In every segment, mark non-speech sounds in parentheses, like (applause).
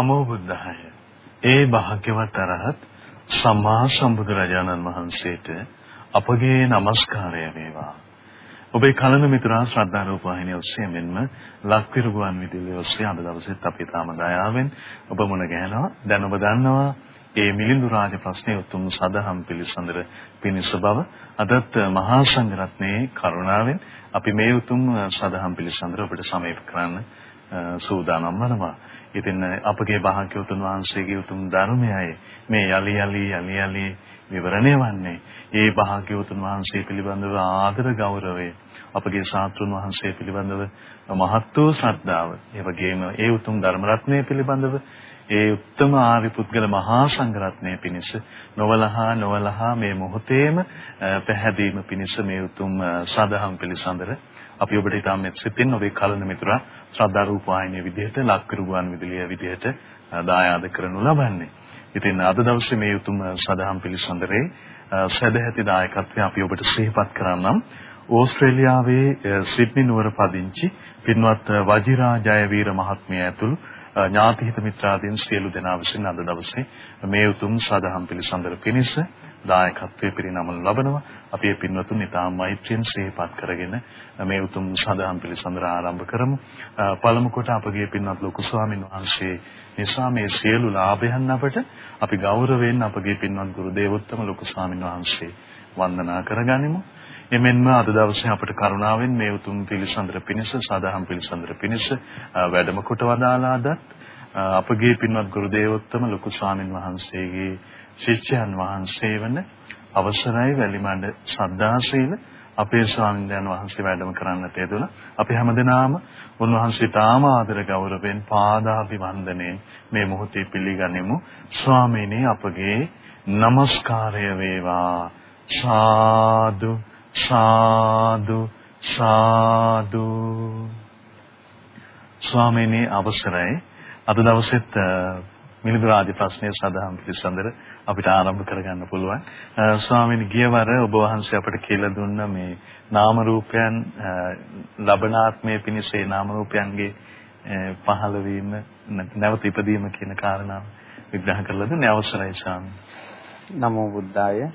නමෝ බුද්ධාය. ඒ භාග්‍යවත් අරහත් සම්මා සම්බුදුරජාණන් වහන්සේට අපගේ নমස්කාරය වේවා. ඔබේ කලන මිතුරා ශ්‍රද්ධා රූපවාහිනිය ඔස්සේ මෙන්ම ලක්විරු ගුවන් විදුලිය ඔස්සේ අද දවසේත් අපි තාම දයාවෙන් ඔබ මුණ ගැහෙනවා. දැන් ඔබ දන්නවා ඒ මිලිඳු රාජ ප්‍රශ්නයේ උතුම් සදහම් පිළිසඳර පිණිස බව අදත් මහා සංඝරත්නයේ කරුණාවෙන් අපි මේ උතුම් සදහම් පිළිසඳර ඔබට සමීප කරන්න සූදානම් වනවා. ඉතින් අපගේ භාග්‍යවතුන් වහන්සේගේ උතුම් ධර්මයයි මේ යලි යලි යලි යලි විවරණය වන්නේ. ඒ භාග්‍යවතුන් වහන්සේ පිළිබඳව ආදර ගෞරවය අපගේ ශාස්ත්‍රුන් වහන්සේ පිළිබඳව මහත් වූ ශ්‍රද්ධාව. ඒ වගේම ඒ උතුම් ධර්ම රත්නය පිළිබඳව ඒ උත්තම ආරි පුද්ගල මහා සංඝරත්නය පිණිස නොවලහා නොවලහා මේ මොහොතේම පැහැදීම පිණිස මේ උතුම් සදහම් පිළිසඳර අපි ඔබට ඉතාම සිතින් ඔබේ කලන මිතුරා ශ්‍රද්ධා රූප වාහිනිය විදිහට ලක්විරු ගුවන් විදුලිය විදිහට දායාද කරනු ලබන්නේ. ඉතින් අද දවසේ මේ උතුම් සදහම් පිළිසඳරේ සදැහැති දායකත්වය අපි ඔබට සිහිපත් කරන්නම්. ඕස්ට්‍රේලියාවේ සිඩ්නි නුවර පදිංචි පින්වත් වජිරා ජයවීර මහත්මිය ඇතුළු ඥාතිහිත මිත්‍රාදීන් සියලු දෙනා විසින් අද දවසේ මේ උතුම් සාදහම් පිළිසඳර පිණිස දායකත්වයේ පිරිනමනු ලබනවා. අපි මේ පින්වතුන් ඉතාම මෛත්‍රියෙන් සිහිපත් කරගෙන මේ උතුම් සාදහම් පිළිසඳර ආරම්භ කරමු. පළමු කොට අපගේ පින්වත් ලොකු ස්වාමීන් වහන්සේ නිසා මේ සියලු ලාභයන් අපට අපි ගෞරවයෙන් අපගේ පින්වත් ගුරු දේවෝත්තම ලොකු ස්වාමීන් වහන්සේ වන්දනා කරගනිමු. එමෙන්ම අද දවසේ අපට කරුණාවෙන් මේ උතුම් පිළිසඳර පිණිස සාදහම් පිළිසඳර පිණිස වැඩම කොට වදාලාද අපගේ පින්වත් ගුරු දේවෝත්තම ලොකු ස්වාමින් වහන්සේගේ ශිෂ්‍යයන් වහන්සේ වන අවසරයි වැලිමඬ සද්ධාශීල අපේ ස්වාමීන් වහන්සේ වැඩම කරන්නට යෙදුණා. අපි හැමදෙනාම උන්වහන්සේට ආම ආදර ගෞරවයෙන් පාදාභිවන්දනයෙන් මේ මොහොතේ පිළිගනිමු. ස්වාමීනි අපගේ নমස්කාරය වේවා. සාදු සාදු සාදු ස්වාමීනි අවසරයි අද දවසෙත් මිලිඳු රාජ ප්‍රශ්නය සඳහන් පිළිසඳර අපිට ආරම්භ කරගන්න පුළුවන්. ස්වාමීන් ගියවර ඔබ වහන්සේ අපට කියලා දුන්න මේ නාම රූපයන් ලබනාත්මයේ පිණිස ඒ නාම රූපයන්ගේ පහළ වීම නැවත ඉපදීම කියන කාරණාව විග්‍රහ කරලා දුන්නේ අවසරයි ස්වාමීන්. නමෝ බුද්ධාය.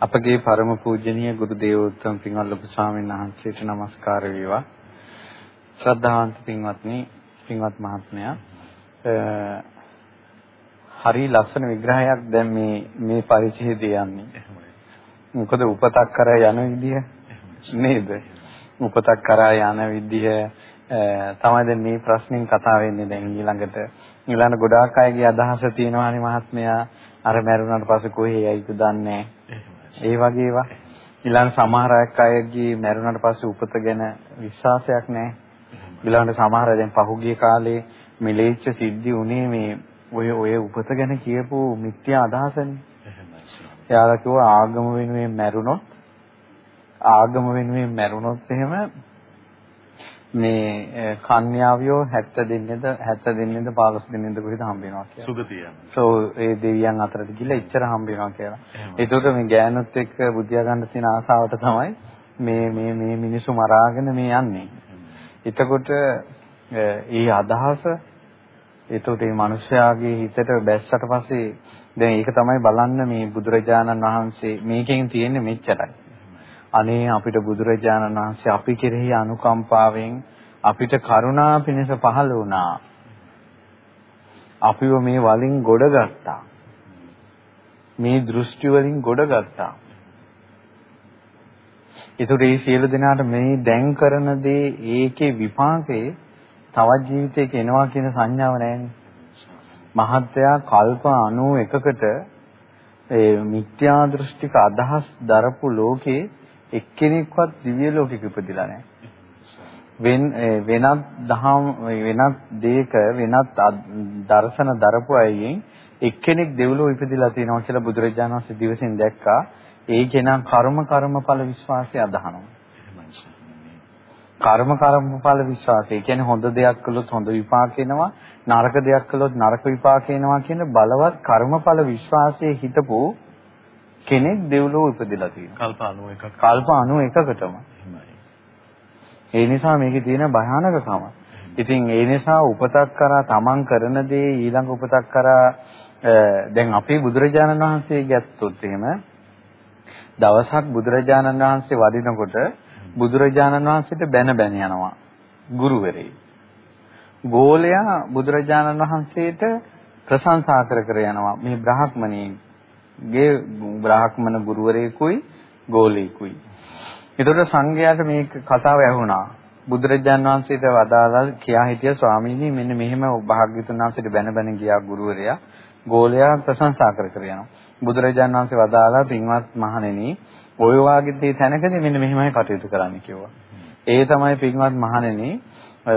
අපගේ ಪರම පූජනීය ගුරු දේවෝත්තම පින්වත් ලොකු ස්වාමීන් වහන්සේට নমස්කාර වේවා. ශ්‍රද්ධාවන්ත පින්වත්නි, පින්වත් මහත්මයා හරි ලස්සන විග්‍රහයක් දැන් මේ මේ පරිච්ඡේදය යන්නේ. මොකද උපතක් කරා යන විදිය නේද? උපතක් කරා යන විදිය තමයි දැන් මේ ප්‍රශ්نين කතා වෙන්නේ දැන් ඊළඟට ඊළඟ ගොඩාක් අයගේ අදහස තියෙනවානේ මහත්මයා අර මැරුණාට පස්සේ කොහේ යයිද දන්නේ ඒ වගේවා ඊළඟ සමහර අයගේ මැරුණාට පස්සේ උපත ගැන විශ්වාසයක් නැහැ ඊළඟට සමහර දැන් පහුගිය කාලේ මිලේච්ඡ සිද්ධි උනේ මේ ඔය ඔය උපත ගැන කියපු මිත්‍යා අදහසනේ. එයාලා කිව්වා ආගම වෙනුවෙන් මැරුණොත් ආගම වෙනුවෙන් මැරුණොත් එහෙම මේ කන්‍යාවියෝ 70 දෙන්නේද 70 දෙන්නේද 15 දෙන්නේද කොහෙද හම්බ වෙනවා කියලා. සුගතිය. සෝ ඒ දෙවියන් අතරට ගිහලා ඉච්චර හම්බ වෙනවා කියලා. ඒකට මේ ගෑනුත් එක්ක බුද්ධිය ගන්න තියෙන ආසාවට තමයි මේ මේ මේ මිනිස්සු මරාගෙන මේ යන්නේ. එතකොට ඒ අදහස එතකොට මේ මිනිස්යාගේ හිතට බැස්සට පස්සේ දැන් ඒක තමයි බලන්න මේ බුදුරජාණන් වහන්සේ මේකෙන් තියෙන්නේ මෙච්චරයි. අනේ අපිට බුදුරජාණන් වහන්සේ අපි කෙරෙහි අනුකම්පාවෙන් අපිට කරුණා පිණිස පහළ වුණා. අපිව මේ වලින් ගොඩගත්තා. මේ දෘෂ්ටි වලින් ගොඩගත්තා. ඒතකොට මේ සියලු දෙනාට මේ දැන් කරන දේ ඒකේ විපාකේ තවත් ජීවිතයක එනවා කියන සංඥාව නැහැනේ. මහත්යා කල්ප 91කට ඒ මිත්‍යා දෘෂ්ටික අදහස් දරපු ලෝකේ එක්කෙනෙක්වත් දිව්‍ය ලෝකෙක ඉපදිලා නැහැ. වෙන වෙනත් දහම් වෙනත් දෙයක වෙනත් දර්ශන දරපු අයගෙන් එක්කෙනෙක් දෙව්ලොව ඉපදිලා තියෙනවා කියලා බුදුරජාණන් වහන්සේ දිවසින් දැක්කා. ඒ කෙනා කර්ම කර්මඵල විශ්වාසය අදහනවා. කර්ම කර්මඵල විශ්වාසය. කියන්නේ හොඳ දෙයක් කළොත් හොඳ විපාක එනවා, නරක දෙයක් කළොත් නරක විපාක එනවා කියන බලවත් කර්මඵල විශ්වාසයේ හිටපු කෙනෙක් දෙව්ලොව ඉපදිලා තියෙනවා. කල්ප 91ක. කල්ප 91කටම. ඒ නිසා මේකේ තියෙන භයානකකම. ඉතින් ඒ නිසා උපතක් කරා තමන් කරන දේ ඊළඟ උපතක් කරා දැන් අපි බුදුරජාණන් වහන්සේ ගැත්තොත් එහෙම දවසක් බුදුරජාණන් වහන්සේ වඩිනකොට බුදුරජාණන් වහන්සේට බැන බැන යනවා ගුරුවරේ. ගෝලයා බුදුරජාණන් වහන්සේට ප්‍රශංසා කර කර යනවා මේ බ්‍රාහ්මණීගේ බ්‍රාහ්මණ ගුරුවරයෙකුයි ගෝලයෙකුයි. ඒතකොට සංඝයාට මේ කතාව ඇහුණා. බුදුරජාන් වහන්සේට වදාළා කියා හිටිය ස්වාමීනි මෙන්න මෙහෙම භාග්‍යතුන් වහන්සේට බැන බැන ගියා ගුරුවරයා ගෝලයා ප්‍රශංසා කර කර යනවා. බුදුරජාන් වහන්සේ වදාළා පින්වත් මහණෙනි ඔය වාගේ දේ තැනකදී මෙන්න මෙහෙමයි කටයුතු කරන්න කිව්වා. ඒ තමයි පින්වත් මහණෙනි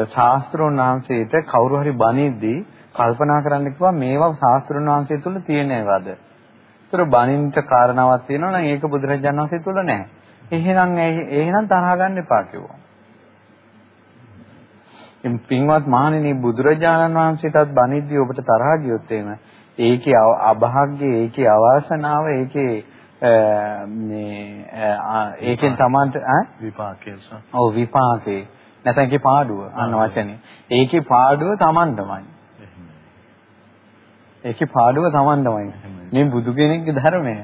ශාස්ත්‍රෝන් වහන්සේට කවුරු හරි බණිද්දී කල්පනා කරන්න කිව්වා මේවා ශාස්ත්‍රෝන් වහන්සේ තුල තියෙනවද? ඒතර බණින්ට කාරණාවක් තියෙනවා නම් ඒක බුදුරජාණන් වහන්සේ තුල නැහැ. එහෙනම් එහෙනම් තරහ ගන්න එපා කිව්වා. පින්වත් මහණෙනි බුදුරජාණන් වහන්සේටත් බණිද්දී ඔබට තරහ ගියොත් එහෙම ඒකේ අභාග්‍ය ඒකේ අවාසනාව ඒකේ මේ ඒකෙන් Tamanට විපාකයේ ඔව් විපාකේ නැත්නම් ඒකේ පාඩුව අන්න වචනේ ඒකේ පාඩුව Tamanටමයි ඒකේ පාඩුව Tamanටමයි මේ බුදු කෙනෙක්ගේ ධර්මය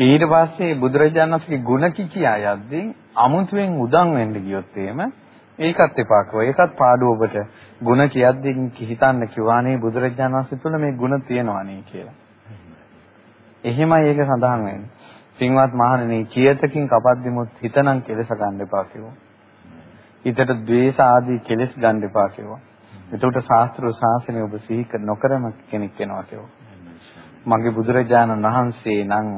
ඊට පස්සේ බුදුරජාණන් වහන්සේගේ ගුණ කිකියා යද්දී අමුතුවෙන් උදන් වෙන්න ගියොත් එහෙම ඒකත් එපා කිව්වා. ඒකත් පාඩුව ඔබට ಗುಣ කියද්දී හිතන්න කිව්වානේ බුදුරජාණන් වහන්සේ තුළ මේ ಗುಣ තියෙනවානේ කියලා. එහෙමයි ඒක සඳහන් වෙන්නේ. පින්වත් මහණෙනි කියතකින් කපද්දිමුත් හිතනම් කෙලස ගන්න එපා කිව්වා. හිතට ද්වේෂ ආදී කෙලස් ගන්න එපා කිව්වා. එතකොට ශාස්ත්‍ර ශාසනය ඔබ සිහි නොකරම කෙනෙක් වෙනවා කිව්වා. මගේ බුදුරජාණන් වහන්සේ නම්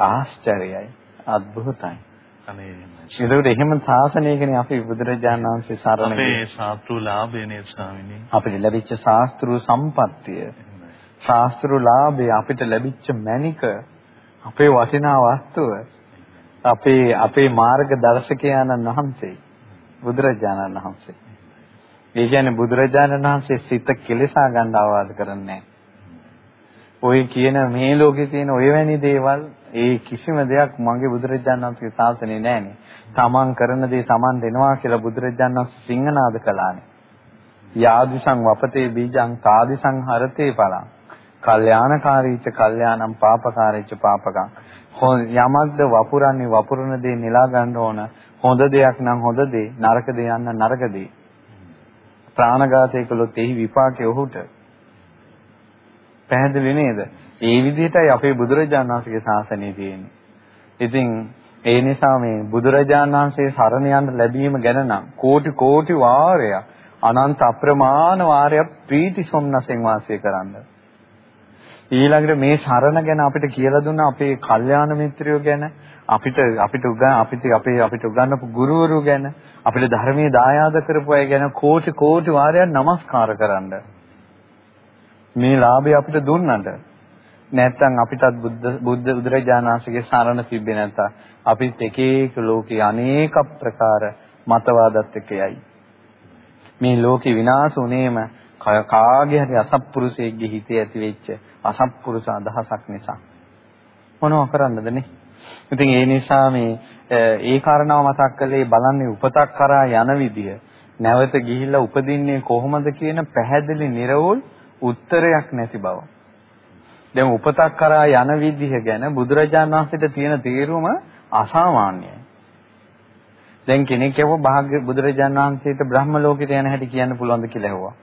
ආශ්චර්යයි අద్භූතයි. අනේ ඒකට එහෙම ශාසනයකනේ අපි බුදුරජාණන් වහන්සේ සරණ අපේ ශාස්ත්‍රු ලාභයනේ ස්වාමිනේ. අපිට ලැබිච්ච ශාස්ත්‍රු සම්පත්තිය. ශාස්ත්‍රු ලාභය අපිට ලැබිච්ච මණික අපේ වටිනා වස්තුව අපේ අපේ මාර්ග දර්ශකයන්න් වහන්සේ බුදුරජාණන් වහන්සේ. ඒ කියන්නේ බුදුරජාණන් වහන්සේ සිත කෙලසා ගන්න ආවාද කරන්නේ ඔය කියන මේ ලෝකේ තියෙන ඔය වැනි දේවල් ඒ කිසිම දෙයක් මගේ බුදුරජාණන් වහන්සේගේ ශාසනයේ නැහැනේ. තමන් කරන දේ තමන් දෙනවා කියලා බුදුරජාණන් වහන්සේ සිංහනාද කළානේ. යාදිසං වපතේ බීජං තාදිසං හරතේ පලං. කල්යාණකාරීච කල්යාණම් පාපකාරීච පාපකං. යමක්ද වපුරන්නේ වපුරන දේ නෙලා ගන්න ඕන. හොඳ දෙයක් නම් හොඳ දේ, නරක දේ නම් නරක දේ. ප්‍රාණඝාතය කළොත් එහි විපාකය ඔහුට. පැහැදිලි නේද? ඒ විදිහටයි අපේ බුදුරජාණන් වහන්සේගේ ශාසනය තියෙන්නේ. ඉතින් ඒ නිසා මේ බුදුරජාණන් වහන්සේ සරණ යන්න ලැබීම ගැන නම් කෝටි කෝටි වාරයක් අනන්ත අප්‍රමාණ වාරයක් ප්‍රීති සොම්නසෙන් වාසය කරන්න. ඊළඟට මේ සරණ ගැන අපිට කියලා දුන්න අපේ කල්යාණ මිත්‍රයෝ ගැන අපිට අපිට උගන් අපිට අපේ අපිට උගන්වපු ගුරුවරු ගැන අපිට ධර්මයේ දායාද කරපු අය ගැන කෝටි කෝටි වාරයක් নমස්කාර කරන්න. මේ ලාභය අපිට දුන්නට නැත්නම් අපිටත් බුද්ධ බුද්ධ බුදුරජාණන් වහන්සේගේ සරණ තිබ්බේ නැත්නම් අපිත් එක එක ලෝකේ අනේක ප්‍රකාර මතවාදත් එක්ක යයි. මේ ලෝකේ විනාශ උනේම කාගේ හරි අසත්පුරුෂයෙක්ගේ හිතේ ඇති වෙච්ච අසත්පුරුෂ අදහසක් නිසා. මොනව කරන්නද නේ? ඉතින් ඒ නිසා මේ ඒ කාරණාව මතක් කළේ බලන්නේ උපතක් කරා යන විදිය. නැවත ගිහිල්ලා උපදින්නේ කොහොමද කියන පැහැදිලි නිර්වෝල් උත්තරයක් නැති බව. දැන් උපතක් කරා යන විදිහ ගැන බුදුරජාණන් වහන්සේට තියෙන තීරුම අසාමාන්‍යයි. දැන් කෙනෙක් යව භාග්‍ය බුදුරජාණන් වහන්සේට බ්‍රහ්ම ලෝකෙට යන හැටි කියන්න පුළුවන්ද කියලා ඇහුවා.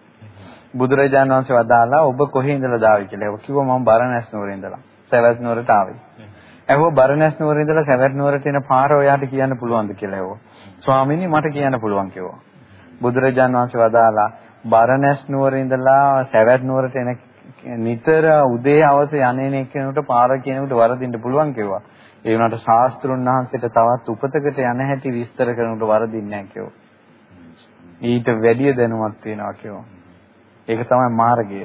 බුදුරජාණන් වහන්සේ වදාලා ඔබ කොහේ ඉඳලාද ආවේ කියලා. ඒවා කිව්වා මම බරණැස් නුවරේ ඉඳලා. සවැත් නුවරට ආවේ. ඇහුවා බරණැස් නුවරේ ඉඳලා සවැත් නුවරට එන පාර ඔයාට කියන්න පුළුවන්ද කියලා ඇහුවා. ස්වාමීනි මට කියන්න පුළුවන් කිව්වා. බුදුරජාණන් වහන්සේ වදාලා බරණැස් නුවරේ ඉඳලා සවැත් නුවරට එන නිතර උදේ හවස යන්නේ කෙනෙකුට පාර කෙනෙකුට වරදින්න පුළුවන් කිව්වා. ඒ වුණාට ශාස්ත්‍රුන් වහන්සේට තවත් උපතකට යන හැටි විස්තර කරනකොට වරදින්නේ නැහැ කිව්වා. ඊට වැඩිය දැනුමක් තියෙනවා කිව්වා. ඒක තමයි මාර්ගය.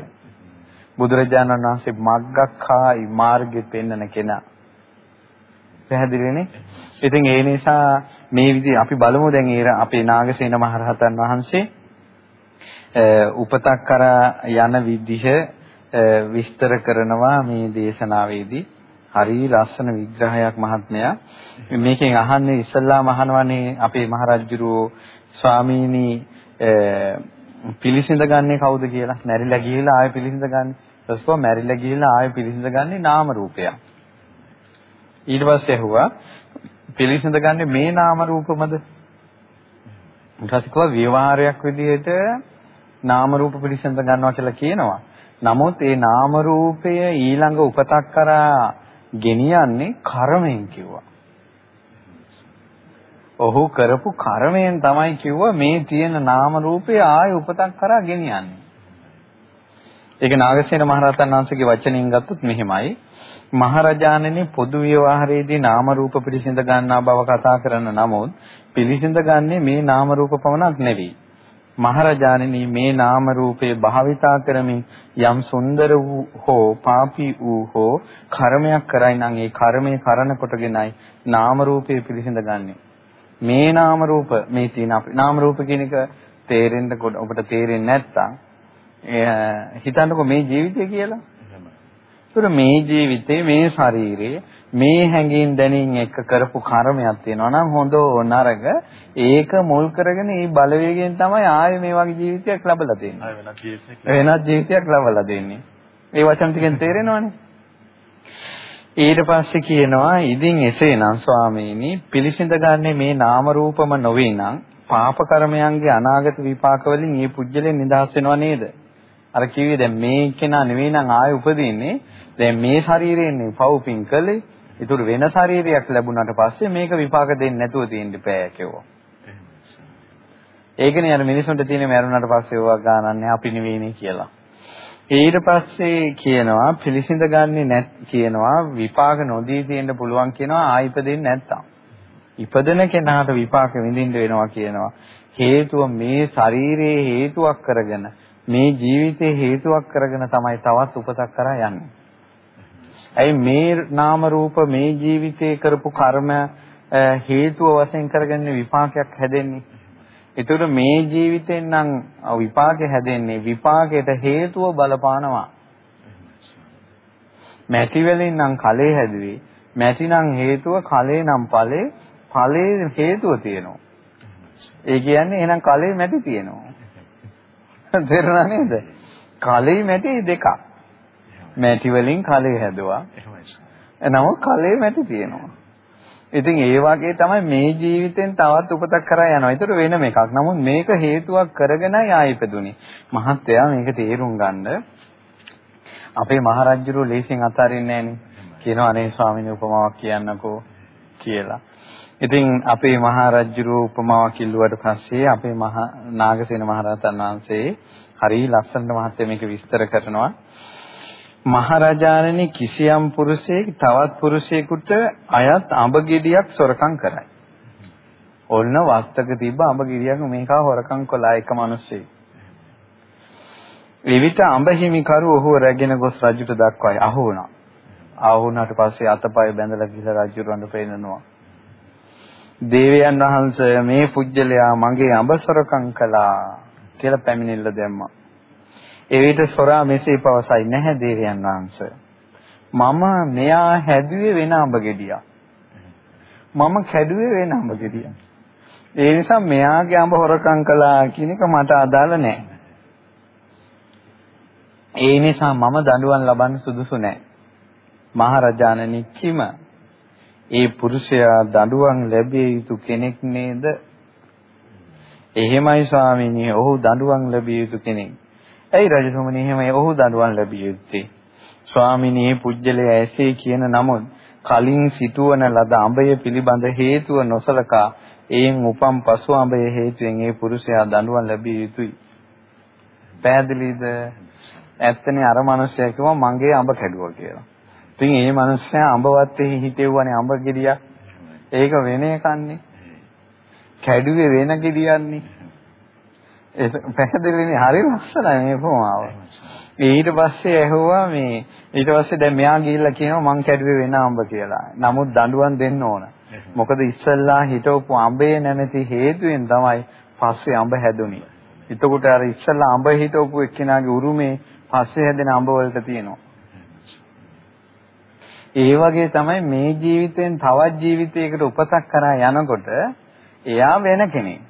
බුදුරජාණන් වහන්සේ මග්ගක්ඛායි මාර්ගෙ පෙන්වන කෙනා. පැහැදිලිනේ? ඉතින් ඒ නිසා මේ විදිහ අපි බලමු දැන් අපේ නාගසේන මහරහතන් වහන්සේ උපතක් කරා යන විදිහ විස්තර කරනවා මේ දේශනාවේදී හරි ලස්සන විග්‍රහයක් මහත්මයා. මේකෙන් අහන්නේ ඉස්සල්ලාම අහනවනේ අපේ මහරජුරෝ ස්වාමීනි පිළිසිඳ ගන්නේ කවුද කියලා. මැරිලා ගිහිලා ආයෙ පිළිසිඳ ගන්න. ඊපස්ව මැරිලා ගිහිලා ආයෙ පිළිසිඳ ගන්නේ නාම රූපයක්. ඊට පස්සේ ඇහුවා පිළිසිඳ ගන්නේ මේ නාම රූපමද? ඊට පස්සේ කිව්වා ව්‍යවහාරයක් විදිහට නාම රූප පිළිසිඳ ගන්නවා කියලා කියනවා. නමුත් ඒ නාම රූපය ඊළඟ උපතක් කරා ගෙනියන්නේ කර්මයෙන් කිව්වා. ඔහු කරපු කර්මයෙන් තමයි කිව්වා මේ තියෙන නාම රූපය ආය උපතක් කරා ගෙනියන්නේ. ඒක නාගසේන මහරහතන් වහන්සේගේ වචනින් ගත්තොත් මෙහෙමයි. මහරජාණෙනි පොදු ව්‍යවහාරයේදී නාම රූප පිළිසිඳ ගන්නා බව කතා කරන නමුත් පිළිසිඳ ගන්නේ මේ නාම රූප පමණක් නෙවෙයි. මහරජාණෙනි මේ නාම රූපේ භාවිතා කරමින් යම් සුන්දර වූ හෝ පාපී වූ හෝ කර්මයක් කරයි නම් ඒ කර්මයේ කරන කොටගෙනයි නාම රූපේ පිළිසිඳ ගන්නෙ. මේ නාම රූප මේ තියෙන අපේ නාම රූප කියන එක තේරෙන්න ඔබට තේරෙන්නේ නැත්තම් හිතන්නකෝ මේ ජීවිතය කියලා. ඒතර මේ ජීවිතේ මේ ශරීරයේ මේ හැඟීම් දැනීම් එක්ක කරපු කර්මයක් තියෙනවා නම් හොඳ නරක ඒක මුල් කරගෙන මේ බලවේගයෙන් තමයි ආයේ මේ වගේ ජීවිතයක් ලැබලා දෙන්නේ. වෙනත් ජීවිතයක් ලැබලා දෙන්නේ. ඒ වචන ටිකෙන් තේරෙනවනේ. ඊට පස්සේ කියනවා ඉදින් එසේනම් ස්වාමීනි පිළිසිඳ ගන්නේ මේ නාම රූපම නොවේ නම් පාප කර්මයන්ගේ අනාගත විපාක වලින් මේ පුජ්‍යලෙන් නිදහස් වෙනව නේද? අර කිව්වේ දැන් මේ කෙනා නෙවෙයි නම් ආයෙ උපදින්නේ. දැන් මේ ශරීරයෙන් පව් පින් කළේ. ඒතර වෙන ශරීරයක් ලැබුණාට පස්සේ මේක විපාක දෙන්නේ නැතුව තියෙන්න බෑ කිව්වා. ඒකනේ අර මිනිසුන්ට තියෙන මරුණාට පස්සේ ඒවා ගානන්නේ අපි නෙවෙයිනේ කියලා. ඊට පස්සේ කියනවා පිළිසිඳ ගන්නෙ නැත් කියනවා විපාක නොදී තියෙන්න පුළුවන් කියනවා ආයිපදෙන්නේ නැත්තම්. ඉපදෙන කෙනාට විපාක විඳින්න වෙනවා කියනවා. හේතුව මේ ශරීරයේ හේතුවක් කරගෙන මේ ජීවිතේ හේතුවක් කරගෙන තමයි තවත් උපතක් කරා යන්නේ. ඇයි මේ නාම රූප මේ ජීවිතේ කරපු කර්ම හේතුව වශයෙන් කරගෙන විපාකයක් හැදෙන්නේ. ඒතකොට මේ ජීවිතෙන් නම් විපාකේ හැදෙන්නේ විපාකයට හේතුව බලපානවා. මැටි වලින් නම් කලේ හැදුවේ. මැටි නම් හේතුව කලේ නම් ඵලේ ඵලේ හේතුව තියෙනවා. ඒ කියන්නේ එහෙනම් කලේ මැටි තියෙනවා. තේරුණා නේද? කලෙයි මැටි දෙකක්. මැටි වලින් කලෙ හැදුවා. නමුත් කලෙ මැටි තියෙනවා. ඉතින් ඒ වගේ තමයි මේ ජීවිතෙන් තවත් උපතක් කරා යනවා. ඒතර වෙනම එකක්. නමුත් මේක හේතුවක් කරගෙනයි ආයිපදුනේ. මහත්තයා මේක තේරුම් ගන්න අපේ මහරජුරු ලේසින් අතාරින්නේ නැහනේ. කියනවා අනේ ස්වාමීන් උපමාවක් කියන්නකෝ කියලා. ඉතින් අපේ මහරජුරු උපමාවක් කිල්ලුවට පස්සේ අපේ මහා නාගසේන මහරහතන් වහන්සේ හරි ලස්සනට මහත්ය මේක විස්තර කරනවා. මහරජාණනි කිසියම් පුරුෂයෙක් තවත් පුරුෂයෙකුට අයත් අඹ ගෙඩියක් සොරකම් කරයි. ඔන්න වස්තක තිබ්බ අඹ ගෙඩියක් මේක හොරකම් කළා එක මිනිස්සෙක්. විවිධ අඹ හිමිකරු ඔහු රැගෙන ගොස් රජුට දක්වයි අහු වුණා. ආ වුණාට පස්සේ අතපය බැඳලා ගිහලා රජුරවන්ට පෙන්නනවා. දේවයන් වහන්සේ මේ පුජ්‍යලයා මගේ අඹසොරකම් කළා කියලා පැමිණිල්ල දැම්මා. ඒ විට සොරා මෙසේ පවසයි නැහැ දේවයන් වහන්සේ. මම මෙයා හැදුවේ වෙන අඹ ගෙඩියක්. මම කැඩුවේ වෙන අඹ ගෙඩියක්. ඒ නිසා මෙයාගේ අඹ හොරකම් කළා කියන එක මට අදාළ නැහැ. ඒ නිසා මම දඬුවම් ලබන්න සුදුසු නැහැ. මහරජාණනි කිම ඒ පුරුෂයා දඬුවම් ලැබිය යුතු කෙනෙක් නේද? එහෙමයි ස්වාමීනි. ඔහු දඬුවම් ලැබිය යුතු කෙනෙක්. ඇයි රජතුමනි එහෙමයි ඔහු දඬුවම් ලැබිය යුත්තේ? ස්වාමීනි මේ පුජ්‍යලයා ඇසේ කියන නමුත් කලින් සිටුවන ලද අඹය පිළිබඳ හේතුව නොසලකා එයින් උපම් පසු අඹය හේතුවෙන් ඒ පුරුෂයා දඬුවම් ලැබිය යුතුයි. පැහැදිලිද? ඇත්තනේ අර මිනිස්සයා කිව්වා මගේ අඹ කැඩුවා කියලා. ඉතින් මේ මිනිස්සයා අඹවත්තේ හිටෙව්වනේ අඹ ගෙඩියක්. ඒක වෙන එකන්නේ. කැඩුවේ වෙන ගෙඩියන්නේ. ඒක පැහැදිලිනේ හරි ලස්සනයි මේ පොමාව. ඊට පස්සේ ඇහුවා මේ ඊට පස්සේ දැන් මෙයා ගිහිල්ලා කියනවා මං කැඩුවේ වෙන අඹ කියලා. නමුත් දඬුවම් දෙන්න ඕන. මොකද ඉස්සල්ලා හිටවපු අඹේ නැමැති හේතුවෙන් තමයි පස්සේ අඹ හැදුනේ. එතකොට අර ඉස්සල්ලා අඹ හිටවපු එක්කෙනාගේ උරුමේ පස්සේ හැදෙන අඹ වලට තියෙනවා. ඒ වගේ තමයි මේ ජීවිතෙන් තවත් ජීවිතයකට උපතක් කරා යනකොට එයා වෙන කෙනෙක්.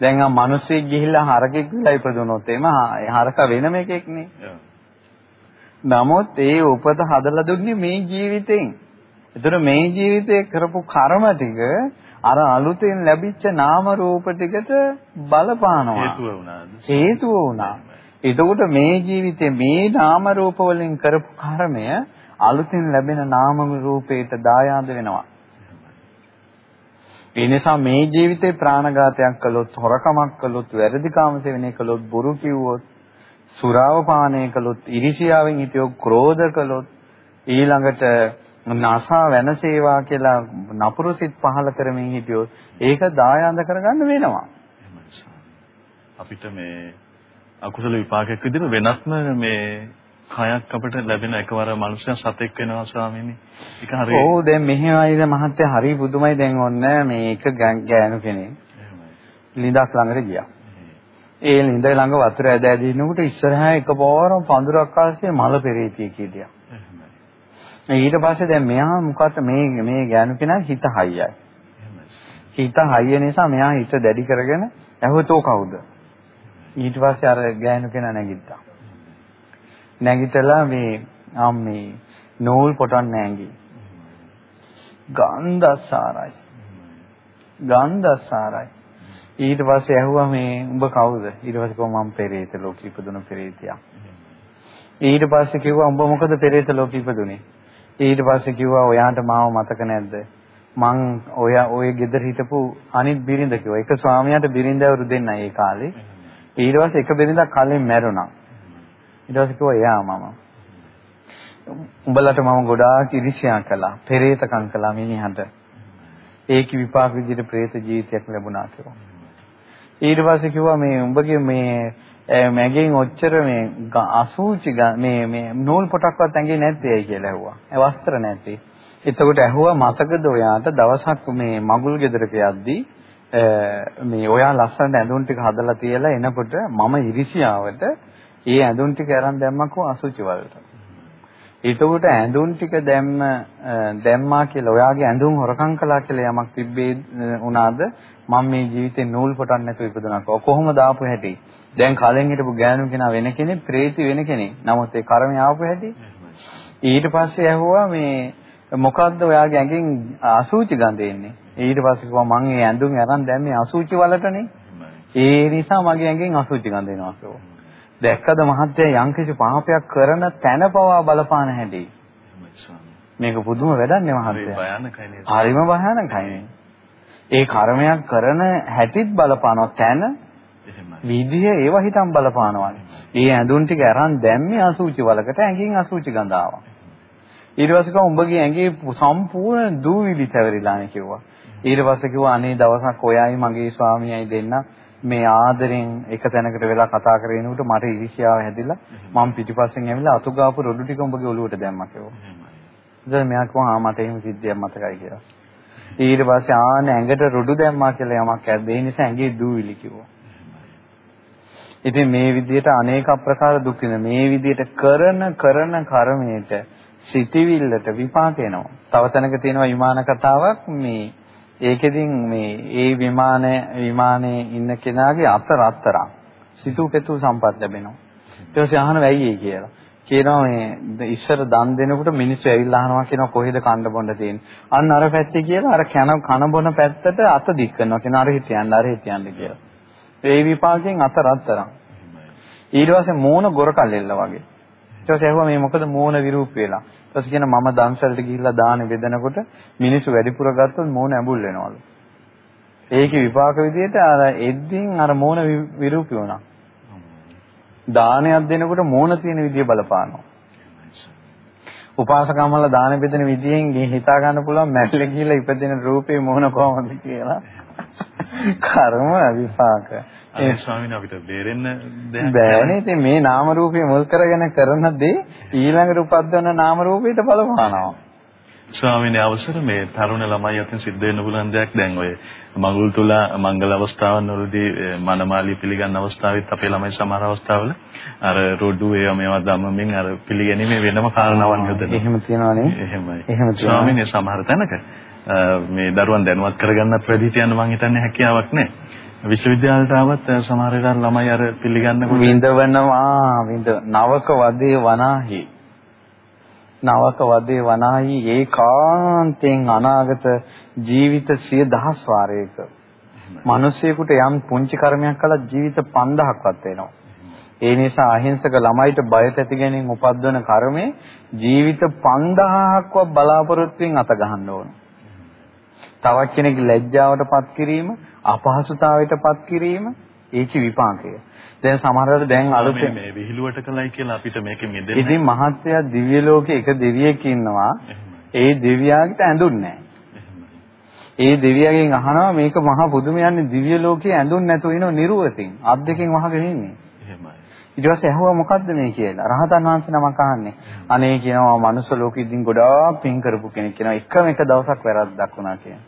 දැන් ආ මිනිස්සෙක් ගිහිල්ලා හරකෙක් වෙලා ඉපදුනොත් එම හරක වෙනම එකෙක් නේ. නමුත් ඒ උපත හදලා දුන්නේ මේ ජීවිතෙන්. ඒතර මේ ජීවිතේ කරපු කර්ම ටික අර අලුතෙන් ලැබිච්ච නාම රූප ටිකට බලපානවා. හේතුව වුණාද? හේතුව වුණා. එතකොට මේ ජීවිතේ මේ නාම රූප වලින් කරපු කර්මය අලුතෙන් ලැබෙන නාම රූපයට දායාද වෙනවා. ඒ නිසා මේ ජීවිතේ ප්‍රාණඝාතයක් කළොත්, හොරකමක් කළොත්, වැරදි කාම සේවනය කළොත්, බොරු කිව්වොත්, සුරාව පානය කළොත්, ඉරිසියාවෙන් හිටියොත්, ක්‍රෝධ කළොත්, ඊළඟට නාසා වෙනසේවා කියලා නපුරු සිත් පහල කරමින් හිටියොත් ඒක දායාද කරගන්න වෙනවා. අපිට මේ අකුසල විපාකයක් විදිහට වෙනත්ම මේ කයක් අපිට ලැබෙන එකවර මනුෂ්‍ය සතෙක් වෙනවා ස්වාමීනි. ඒක හරියි. ඔව් දැන් මෙහෙමයිද මහත්තයා හරි පුදුමයි දැන් ඔන්න මේ එක ගෑනු කෙනෙක්. ලිඳක් ළඟට ගියා. ඒ ලිඳ ළඟ වතුර ඇද ඇදිනකොට ඉස්සරහා එකපාරම පඳුරක් ආසේ මල පෙරේතිය කියදියා. ඊට පස්සේ දැන් මෙයා මොකද මේ මේ ගෑනු කෙනා හිත හයියයි. හිත හයිය නිසා මෙයා හිත දැඩි කරගෙන ඇහුවතෝ කවුද? ඊට පස්සේ අර ගෑනු කෙනා නැගිට්ටා. නැගිටලා මේ අම්මේ නූල් පොටන් නැංගි. ගන්ධසාරයි. ගන්ධසාරයි. ඊට පස්සේ ඇහුවා මේ උඹ කවුද? ඊට පස්සේ කිව්වා මම පෙරේත ලෝකෙ ඉපදුණු පෙරේතියා. ඊට පස්සේ කිව්වා උඹ මොකද පෙරේත ලෝකෙ ඉපදුනේ? ඊට පස්සේ කිව්වා ඔයාට මාව මතක නැද්ද? මං ඔය ඔය ගෙදර හිටපු අනිත් බිරිඳ කිව්වා. එක ස්වාමියාට බිරිඳවරු දෙන්නයි ඒ කාලේ. ඊට පස්සේ එක බිරිඳක් කලින් මැරුණා. ඊට පස්සේ කිව්වා එයා මම. උඹලට මම ගොඩාක් ඉරිසියා කළා. පෙරේතකම් කළා මිනිහට. ඒක විපාක විදිහට പ്രേත ජීවිතයක් ලැබුණා කියලා. ඊට පස්සේ කිව්වා මේ උඹගේ මේ මැගෙන් ඔච්චර මේ අසූචි මේ මේ නූල් පොටක්වත් ඇඟේ නැත්තේ කියලා ඇහුවා. ඒ වස්ත්‍ර නැති. එතකොට ඇහුවා මතකද ඔයාට දවසක් මේ මගුල් ගෙදරක යද්දී මේ ඔයා ලස්සනට ඇඳුම් ටික හදලා තියලා එනකොට මම ඉරිසියාවට ඒ ඇඳුම් ටික අරන් දැම්මකෝ අසුචි වලට. එතකොට ඇඳුම් ටික දැම්ම දැම්මා කියලා ඔයාගේ ඇඳුම් හොරකම් කළා කියලා යමක් තිබ්බේ උනාද මම මේ ජීවිතේ නූල් පොටක් නැතුව ඉපදුණා. කොහොම දාපු හැටි. දැන් කලින් හිටපු ගෑනු කෙනා වෙන කෙනෙක්, ප්‍රේති වෙන කෙනෙක්. නමුත් ඒ කර්මය ආපු හැටි. ඊට පස්සේ ඇහුවා මේ මොකද්ද ඔයාගේ ඇඟෙන් අසුචි ගඳ එන්නේ? ඊට පස්සේ කිව්වා මං ඒ ඇඳුම් අරන් දැම්මේ අසුචි වලටනේ. ඒ නිසා මගේ ඇඟෙන් අසුචි ගඳ එනවා කිව්වා. දැක්කද මහත්තයා යම්කිසි පාපයක් කරන තැන පවා බලපාන හැටි. මේක පුදුම වැඩන්නේ මහත්තයා. හරිම භයානකයි ඒ කර්මයක් කරන හැටිත් බලපානවා තැන විදිය ඒව හිතන් බලපානවා. ඒ ඇඳුම් ටික අරන් දැම්මේ අසුචි වලකට ඇඟින් අසුචි ගඳ ආවා. ඊට පස්සේ කිව්වා උඹගේ ඇඟේ සම්පූර්ණ දූවිලි තැවරිලානේ කිව්වා. ඊට පස්සේ කිව්වා අනේ දවසක් ඔයයි මගේ ස්වාමියයි දෙන්න මේ ආදරෙන් එක තැනකට වෙලා කතා කරගෙනනකොට මට ඉරිසියාව හැදිලා මම පිටිපස්සෙන් ඇවිල්ලා අතු ගාපු රොඩු ටික උඹගේ ඔලුවට දැම්මා කිව්වා. ඉතින් මෙයා කිව්වා ආ මට එහෙම සිද්ධියක් මතකයි කියලා. ඊට පස්සේ ආන ඇඟට රොඩු දැම්මා කියලා යමක් ඇද්ද ඒ නිසා ඇඟේ දූවිලි කිව්වා. ඉතින් මේ විදිහට අනේක ප්‍රකාර දුක් මේ විදිහට කරන කරන කර්මයට සිටිවිල්ලට විපාක එනවා. තව තැනක තියෙනවා විමාන කතාවක් මේ ඒකෙදින් මේ ඒ විමානයේ විමානයේ ඉන්න කෙනාගේ අත රත්තරන් සිතූ පෙතූ සම්පත් ලැබෙනවා. ඊට පස්සේ අහන වෙයියේ කියලා. කියනවා මේ ඉස්සර දන් දෙනකොට මිනිස්සු ඇවිල්ලා අහනවා කියනවා කොහෙද කන්න බොන්න තියෙන්නේ. අන්න අර පැත්තේ කියලා අර කන කන බොන පැත්තට අත දික් කරනවා. කියන අර හිටියන්න අර හිටියන්න කියලා. ඒ විපාකයෙන් අත රත්තරන්. ඊට පස්සේ මූණ ගොරකල්ලෙල්ල වගේ. ඊට පස්සේ ඇහුවා මේ මොකද මූණ විරූප වෙලා. ඊට පස්සේ කියන මම දන්සලට ගිහිල්ලා දාන බෙදනකොට මිනිස්සු වැඩිපුර ගත්තොත් මූණ ඇඹුල් වෙනවලු. ඒකේ විපාක විදිහට අර එද්දින් අර මූණ විරූපී වුණා. දානයක් දෙනකොට මූණ තියෙන විදිය බලපානවා. උපාසකම්වල දාන බෙදෙන විදියෙන් හිතා ගන්න පුළුවන් මැටල ගිහිල්ලා ඉපදෙන රූපේ මූණ කොහොමද කියලා. කර්ම විපාක. ඒ ස්වාමීන් අපිට බේරෙන්න දෙයක් බෑනේ. ඉතින් මේ නාම රූපය මුල් කරගෙන කරන දේ ඊළඟට උපද්දවන නාම රූපයට බලපානවා. ස්වාමීනි අවසර මේ තරුණ ළමයි අතින් සිද්ධ වෙන බුලන් දෙයක් දැන් ඔය මඟුල් තුල මංගල අවස්ථාවන් වලදී මනමාලි පිළිගන්න අවස්ථාවෙත් අපේ ළමයි සමහර අවස්ථාවල අර රොඩු ඒවා මේවා දමමින් අර පිළිගැනීමේ වෙනම කාරණාවක් හදනවා. එහෙම තියනවනේ. එහෙමයි. එහෙම ස්වාමීනි සමහර තැනක මේ දරුවන් දැනුවත් කරගන්නත් වැඩි තියන්න මම හිතන්නේ හැකියාවක් නැහැ. විශ්වවිද්‍යාලයට ආවත් සමහර වෙලාවට ළමයි අර පිළිගන්නකොට විඳවනවා විඳ නවක වදේ වනාහි නවක වදේ වනාහි ඒකාන්තයෙන් අනාගත ජීවිත සිය දහස් වාරයක මිනිසෙකුට යම් පුංචි කර්මයක් කළා ජීවිත 5000ක්වත් වෙනවා ඒ නිසා අහිංසක ළමයිට බය ඇති ගැනීම උපද්දවන කර්මේ ජීවිත 5000ක්වත් බලාපොරොත්තුෙන් අත ගහන්න ඕන. තවත් කෙනෙක් ලැජ්ජාවටපත් කිරීම අපහසුතාවයටපත් කිරීම ඒකේ විපාකය. දැන් සමහරවිට දැන් අලුතෙන් මේ විහිළුවට කලයි කියලා අපිට මේක මෙදෙන්න. ඉතින් මහත්ය දිව්‍ය ලෝකේ එක දෙවියෙක් ඉන්නවා. ඒ දෙවියාට ඇඳුන්නේ ඒ දෙවියගෙන් අහනවා මේක මහා පුදුමයන්නේ දිව්‍ය ලෝකේ ඇඳුන් නැතුව ඉනව නිර්වතින්. අත් දෙකෙන් වහගෙන ඉන්නේ. ඊට පස්සේ ඇහුවා මොකද්ද මේ කියලා. රහතන් වහන්සේ නමක් අහන්නේ. අනේ කියනවා මනුස්ස ලෝකෙදින් ගොඩාක් පින් කරපු කෙනෙක් කියනවා එකම එක දවසක් වැරද්දක් වුණා කියලා.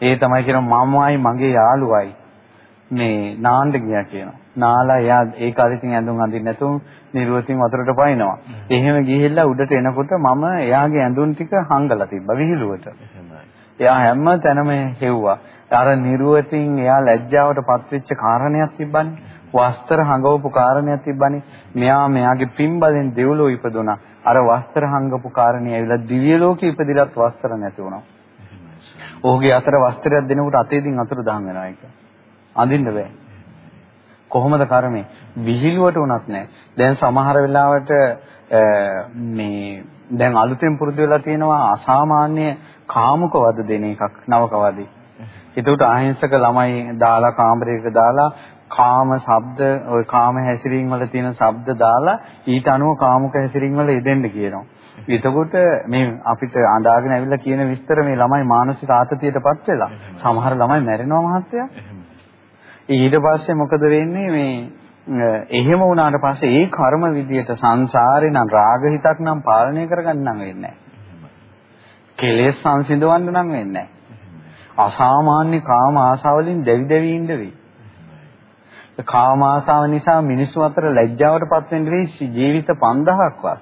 ඒ තමයි කියනවා මමයි මගේ යාළුවයි මේ නාන්න ගියා කියනවා. නාලා එයා ඒ කාලෙකින් ඇඳුම් අඳින්න නැතුව නිරුවතින් වතුරට පනිනවා. එහෙම ගිහිල්ලා උඩට එනකොට මම එයාගේ ඇඳුම් ටික හංගලා තිබ්බා විහිළුවට. එයා හැම තැනම හෙව්වා. අර නිරුවතින් එයා ලැජ්ජාවට පත්වෙච්ච කාරණයක් තිබ්බනේ. වස්ත්‍ර හංගවපු කාරණයක් තිබ්බනේ. මෙයා මෙයාගේ පින්බලෙන් දෙව්ලෝ ඉපදුනා. අර වස්ත්‍ර හංගපු කාරණේ ඇවිල්ලා දිව්‍ය ලෝකෙ ඉපදිලත් වස්ත්‍ර නැති වුණා. ඔහුගේ අතර වස්ත්‍රයක් දෙනකොට අතේදින් අතුරු දහන් වෙනවා ඒක. අඳින්න බෑ. කොහොමද කර්මේ? විහිළුවට උනත් නැහැ. දැන් සමහර වෙලාවට මේ දැන් අලුතෙන් පුරුදු වෙලා තියෙනවා අසාමාන්‍ය කාමුක වද දෙන එකක් නවක වදේ. ඒකට අහිංසක ළමයි දාලා කාමරයක දාලා කාම ශබ්ද ওই කාම හැසිරීම් වල තියෙන ශබ්ද දාලා ඊට අනුව කාමුක හැසිරීම් වල යෙදෙන්න කියනවා. එතකොට මේ අපිට අඳාගෙන ඇවිල්ලා කියන විස්තර මේ ළමයි මානසික ආතතියටපත් වෙලා සමහර ළමයි මැරෙනවා මහත්තයා. ඊට පස්සේ මොකද වෙන්නේ මේ එහෙම වුණාට පස්සේ ඒ කර්ම විදියට සංසාරේ නම් රාග හිතක් නම් පාලනය කරගන්න නම් වෙන්නේ නැහැ. කෙලෙස් සංසිඳවන්න නම් වෙන්නේ නැහැ. අසාමාන්‍ය කාම ආසාවලින් දෙවි දෙවි ඉන්න වෙයි. කාම ආසාව නිසා මිනිස්සු අතර ලැජ්ජාවටපත් වෙන්න වෙයි ජීවිත 5000ක්වත්.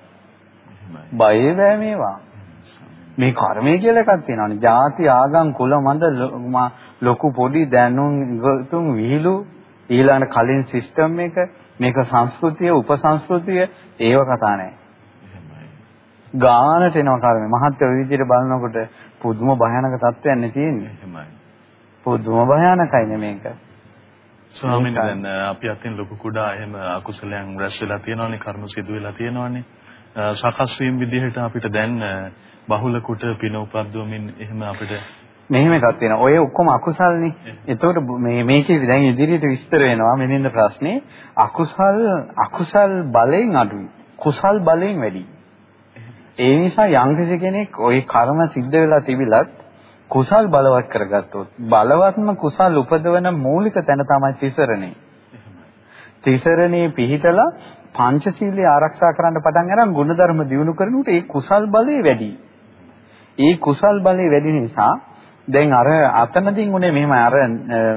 බය වේ මේවා. මේ කර්මය කියලා එකක් තියෙනවානේ. ಜಾති ආගම් කුල මන්ද ලොකු පොඩි දැනුම් තුන් විහිළු ඊළඟ කලින් සිස්ටම් එක මේක සංස්කෘතිය උපසංස්කෘතිය ඒව කතා නැහැ. ගානට එනවා කර්මය. මහත්ය ඔය විදිහට බලනකොට පුදුම භයානක තත්ත්වයක් නේ තියෙන්නේ. පුදුම භයානකයිනේ මේක. ස්වාමීන් දැන් අපි අතින් ලොකු කුඩා එහෙම අකුසලයන් රැස් වෙලා තියෙනවානේ කර්ම සිදු වෙලා තියෙනවානේ. සකස් වීම විදිහට අපිට දැන් බහුල කුට පින උපද්දවමින් එහෙම අපිට මෙහෙම එකක් තියෙනවා. ඔය ඔක්කොම අකුසල්නේ. එතකොට මේ මේකේ දැන් ඉදිරියට විස්තර වෙනවා මෙන්න ප්‍රශ්නේ. අකුසල් අකුසල් බලයෙන් අඩුයි. කුසල් බලයෙන් වැඩි. ඒ නිසා යම්කිසි කෙනෙක් ওই කර්ම සිද්ධ වෙලා තිබිලත් කුසල් බලවත් කරගත්තොත් බලවත්ම කුසල් උපදවන මූලික තැන තමයි තිසරණේ. තිසරණේ පිහිටලා පංචශීලයේ ආරක්ෂා කරන්න පටන් අරන් ගුණධර්ම දියුණු කරනකොට ඒ කුසල් බලය වැඩි. ඒ කුසල් බලය වැඩි නිසා දැන් අර අතනදීන් උනේ මෙහෙම අර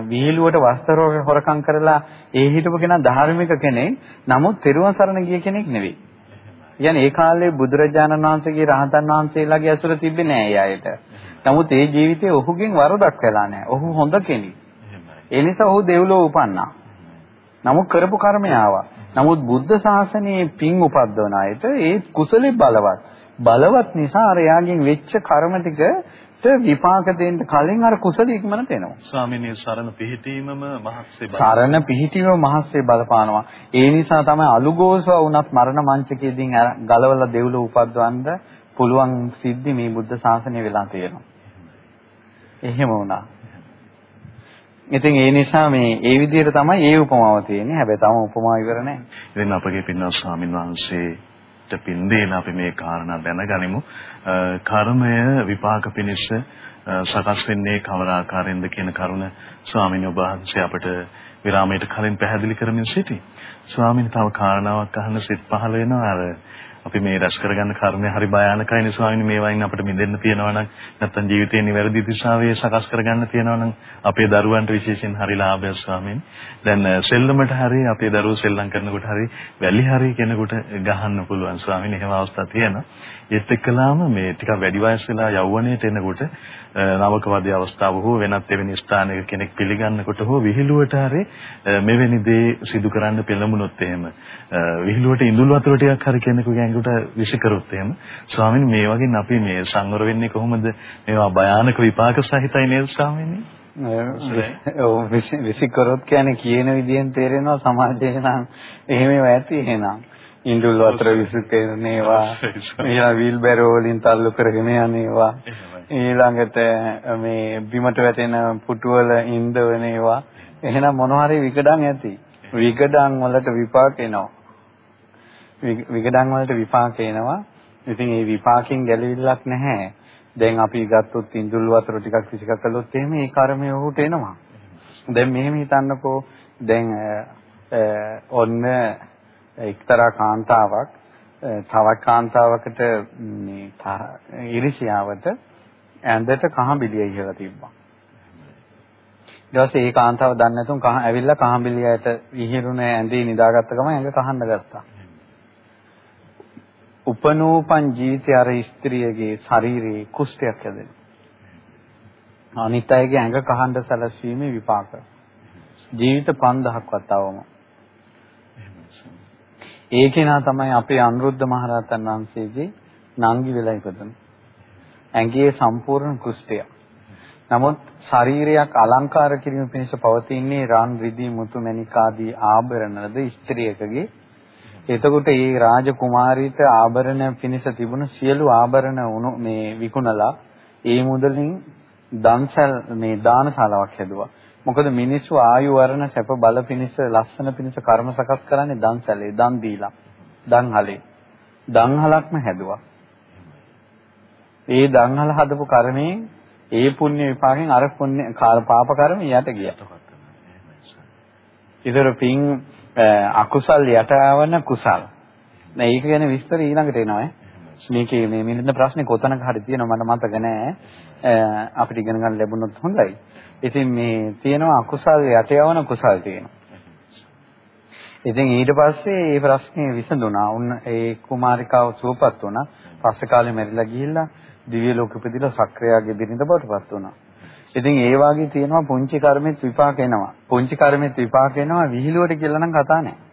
විහිළුවට වස්ත්‍ර හොරකම් කරලා ඒ හිටපු කෙනා ධාර්මික කෙනෙක්. නමුත් තෙරුවන් සරණ ගිය කෙනෙක් නෙවෙයි. කියන්නේ ඒ කාලේ බුදුරජාණන් වහන්සේගේ රහතන් වහන්සේලාගේ ඇසුර තිබ්බේ නෑ ඒ අයට. නමුත් ඒ ජීවිතේ ඔහුගෙන් වරදක් වෙලා නෑ. ඔහු හොඳ කෙනෙක්. ඒ නිසා ඔහු දෙව්ලොව උපන්නා. නමුත් කරපු කර්මය ආවා. නමුත් බුද්ධ ශාසනයේ පින් උපද්දවන අයට ඒ කුසලෙ බලවත්. බලවත් නිසා අර යාගෙන් වෙච්ච කර්ම ටිකට විපාක දෙන්න කලින් අර කුසල ඉක්මනට එනවා. ස්වාමිනේ සරණ පිහිටීමම මහත්සේ. සරණ පිහිටීම මහත්සේ බලපානවා. ඒ නිසා තමයි අලුගෝසව වුණත් මරණ මංචකයේදී ගලවලා දෙව්ලොව උපද්දවන්න පුළුවන් සිද්ධි මේ බුද්ධ ශාසනය වෙලා තියෙනවා. එහෙම වුණා. ඉතින් ඒ නිසා මේ ඒ විදිහට තමයි ඒ උපමාව තියෙන්නේ. හැබැයි තම උපමාව ඉවර නැහැ. ඉතින් අපගේ පින්වත් ස්වාමින් වහන්සේට පින් දීලා අපි මේ කාරණා දැනගනිමු. කර්මය විපාක පිණිස සකස් වෙන්නේ කවර ආකාරයෙන්ද කියන කරුණ ස්වාමීන් වහන්සේ අපට විරාමයට කලින් පැහැදිලි කරමින් සිටි. ස්වාමීන් තව කාරණාවක් අහන්න සිත් පහළ වෙනවා අර අපි මේ රැස් කරගන්න කර්මය හරි භයානකයි නේ ස්වාමීනි මේවායින් අපිට මිදෙන්න තියෙනවා නම් නැත්තම් ජීවිතේ නිවැරදි දිශාවේ සකස් කරගන්න තියෙනවා නම් අපේ දරුවන්ට විශේෂයෙන් හරි ලාභය ස්වාමීනි. දැන් සෙල්ලමට හරි අපේ දරුවෝ සෙල්ලම් කරනකොට හරි වැලි හරි කෙනෙකුට ගහන්න පුළුවන් ස්වාමීනි. එහෙම අවස්ථා තියෙනවා. ඒත් එක්කලාම මේ ටිකක් වැඩි වයස් වෙලා යෞවනයට එනකොට නවක වදී අවස්ථාව හෝ වෙනත් එවැනි ස්ථානයක කෙනෙක් පිළිගන්නකොට හෝ විහිළුවට හරි මෙවැනි දේ සිදු කරන්න පෙළඹුණොත් එහෙම විහිළුවට ඉඳුල් වතුර ටිකක් හරි කෙනෙකුගේ ඇඟට විසි කරොත් එහෙම ස්වාමීනි මේ වගේ අපි මේ සංවර වෙන්නේ කොහොමද? මේවා භයානක විපාක සහිතයි නේද ස්වාමීනි ඔව් විසි කරොත් කියන්නේ කියන විදිහෙන් තේරෙනවා සමාජයේ නම් එහෙම ඇති එහෙනම්. ඉන්දුල් වතුර විසි කරන ඒවා ඊළඟ වීල් බැරෝ වලින් තල්ලු කරගෙන යන ඒවා ඊළඟට මේ බිමට වැටෙන පුටු වල ඉන්දවන ඒවා එහෙනම් මොන හරි විකඩම් ඇති. විකඩම් වලට විපාක එනවා විගඩම් වලට විපාක එනවා. ඉතින් ඒ විපාකෙන් ගැලවිල්ලක් නැහැ. දැන් අපි ගත්තොත් ඉඳුල් වතුර ටිකක් විසික කළොත් එහෙම ඒ කර්මය ඔහුට එනවා. දැන් මෙහෙම හිතන්නකෝ දැන් ඔන්න එක්තරා කාන්තාවක් තවත් කාන්තාවකට මේ ඉරිසියාවට ඇඳට කහඹිලිය ඉහලා තිබ්බා. ඊට පස්සේ ඒ කාන්තාව දන්නේ නැතුන් කහ ඇවිල්ලා කහඹිලියට ඉහිරුණ ඇඳේ නිදාගත්ත ගමන් ඇඟ කහන්න ගත්තා. උපනෝපන් ජීවිතය අර ස්ත්‍රියගේ ශරීරයේ කුෂ්ඨයක් හැදෙන. අනිත් අයගේ ඇඟ කහඬ සැලසීමේ විපාක. ජීවිත 5000ක්වත් අවම. ඒ කෙනා තමයි අපේ අනුරුද්ධ මහරහතන් වහන්සේගේ නංගි වෙලා ඉපදුනේ. ඇඟේ සම්පූර්ණ කුෂ්ඨය. නමුත් ශරීරයක් අලංකාර කිරීම පිණිස පවතින්නේ රන් රිදී මුතු මැණික් ආදී ආභරණද ස්ත්‍රියකගේ එතකොට මේ රාජකුමාරීට ආභරණ පිනිස තිබුණු සියලු ආභරණ උණු මේ විකුණලා ඒ මුදලින් දන්සල් මේ දානශාලාවක් හැදුවා. මොකද මිනිස්සු ආයු වර්ණ සැප බල පිනිස ලස්සන පිනිස කර්ම සකස් කරන්නේ දන්සලේ දන් දීලා. දන්හලේ. දන්හලක්ම හැදුවා. ඒ දන්හල හදපු කර්මයෙන් ඒ පුණ්‍ය විපාකෙන් අර පුණ්‍ය පාප කර්ම යට ගියා. ඊතර පින් අකුසල් යටවන කුසල්. දැන් ඒක ගැන විස්තර ඊළඟට එනවා ඈ. මේකේ මේ මිනින්න ප්‍රශ්නේ කොතනක හරි තියෙනවා මට මතක නෑ. අපිට ඉගෙන ගන්න ලැබුණොත් හොඳයි. ඉතින් මේ තියෙනවා අකුසල් යටවන කුසල් තියෙනවා. ඉතින් ඊට පස්සේ මේ ප්‍රශ්නේ විසඳුණා. උන් ඒ කුමාරිකාව සුවපත් වුණා. පස්සේ කාලේ මැරිලා ගිහිල්ලා දිව්‍ය ලෝක ඉපදිලා සක්‍රයාගේ බිරිඳ බවටපත් වුණා. ඉතින් ඒ වාගේ තියෙනවා පුංචි කර්මෙත් විපාක එනවා. පුංචි කර්මෙත් විපාක එනවා විහිළුවට කියලා නම් කතා නැහැ.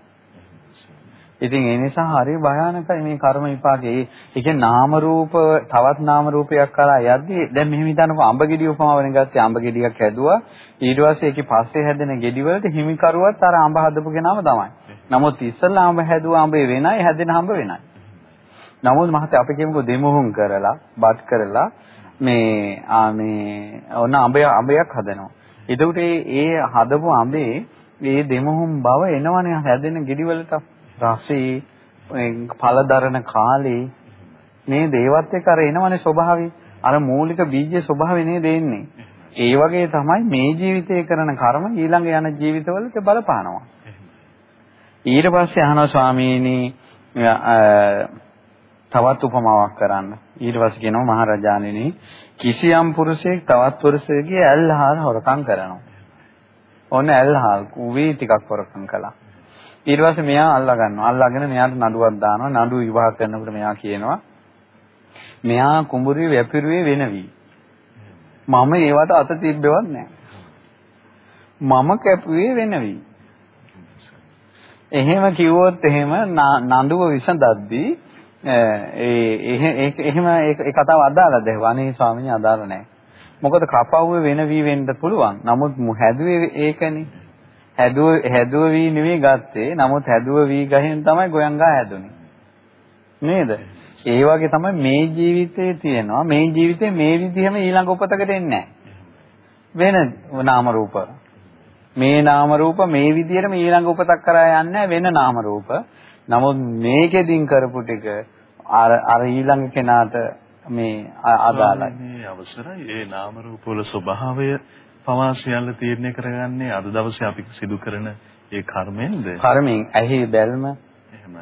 ඉතින් ඒ නිසා හරිය භයානකයි මේ කර්ම විපාකේ. ඒ කියන්නේ නාම රූප තවත් නාම රූපයක් කරා යද්දි දැන් මෙහෙම හිතන්නකෝ අඹ ගෙඩිය උපමාවෙන් ගත්තේ අඹ ගෙඩියක් හැදුවා. ඊට පස්සේ ඒකේ පස්සේ හැදෙන ගෙඩි වලට හිමිකරුවත් අර අඹ හදපු කෙනාම තමයි. නමුත් ඉස්සල්ලා අඹ හැදුවා අඹ වෙනයි හැදෙන අඹ වෙනයි. නමුත් මහත්තයා අපි කියමුකෝ දෙමුහුම් කරලා බත් කරලා මේ ආ මේ ඔන්න අඹය අඹයක් හදනවා. එතකොට ඒ හදපු අඹේ මේ දෙමුහුම් බව එනවනේ හැදෙන ගෙඩි වලට රසී ඵලදරන කාලේ මේ දේවත් එක්ක අර එනවනේ ස්වභාවය. අර මූලික බීජයේ ස්වභාවය නේද එන්නේ. ඒ වගේ තමයි මේ ජීවිතේ කරන කර්ම ඊළඟ යන ජීවිතවලට බලපානවා. ඊට පස්සේ අහනවා ස්වාමීනි තවත් උපමාවක් කරන්න. ඊට පස්සේ කියනවා මහරජාණෙනි කිසියම් පුරුෂයෙක් තවත් පුරුෂයෙකුගේ ඇල්හාල් හොරකම් කරනවා. ඔන්න ඇල්හාල් කුවේ ටිකක් හොරකම් කළා. ඊට පස්සේ මෙයා අල්ලා ගන්නවා. අල්ලාගෙන මෙයාට නඩුවක් දානවා. නඩුව විවාහ කරනකොට මෙයා කියනවා මෙයා කුඹුරේ වැපිරුවේ වෙනවි. මම ඒවට අත තිබ්බෙවත් නැහැ. මම කැපුවේ වෙනවි. එහෙම කිව්වොත් එහෙම නඩුව විසඳද්දී ඒ එහෙම ඒ කතාව අදාළද? වනේ ස්වාමීන් අදාළ නැහැ. මොකද කපවුවේ වෙන වී වෙන්න පුළුවන්. නමුත් හැදුවේ ඒකනේ. හැදුව හැදුව වී නෙවෙයි ගත්තේ. නමුත් හැදුව වී ගහෙන් තමයි ගොයන්ගා හැදුනේ. නේද? ඒ වගේ තමයි මේ ජීවිතේ තියෙනවා. මේ ජීවිතේ මේ විදිහම ඊළඟ උපතකට එන්නේ වෙන නාම රූප. මේ නාම රූප මේ විදිහටම ඊළඟ උපතක් කරා යන්නේ වෙන නාම රූප. නමුත් මේකෙදින් කරපු ටික අර අර ඊළඟ කෙනාට මේ අදාළයි. මේ අවසරයි ඒ නාම රූප වල ස්වභාවය පවා සියල්ල තීරණය කරගන්නේ අද දවසේ අපි සිදු කරන ඒ කර්මෙන්ද? කර්මෙන් ඇහි බැල්ම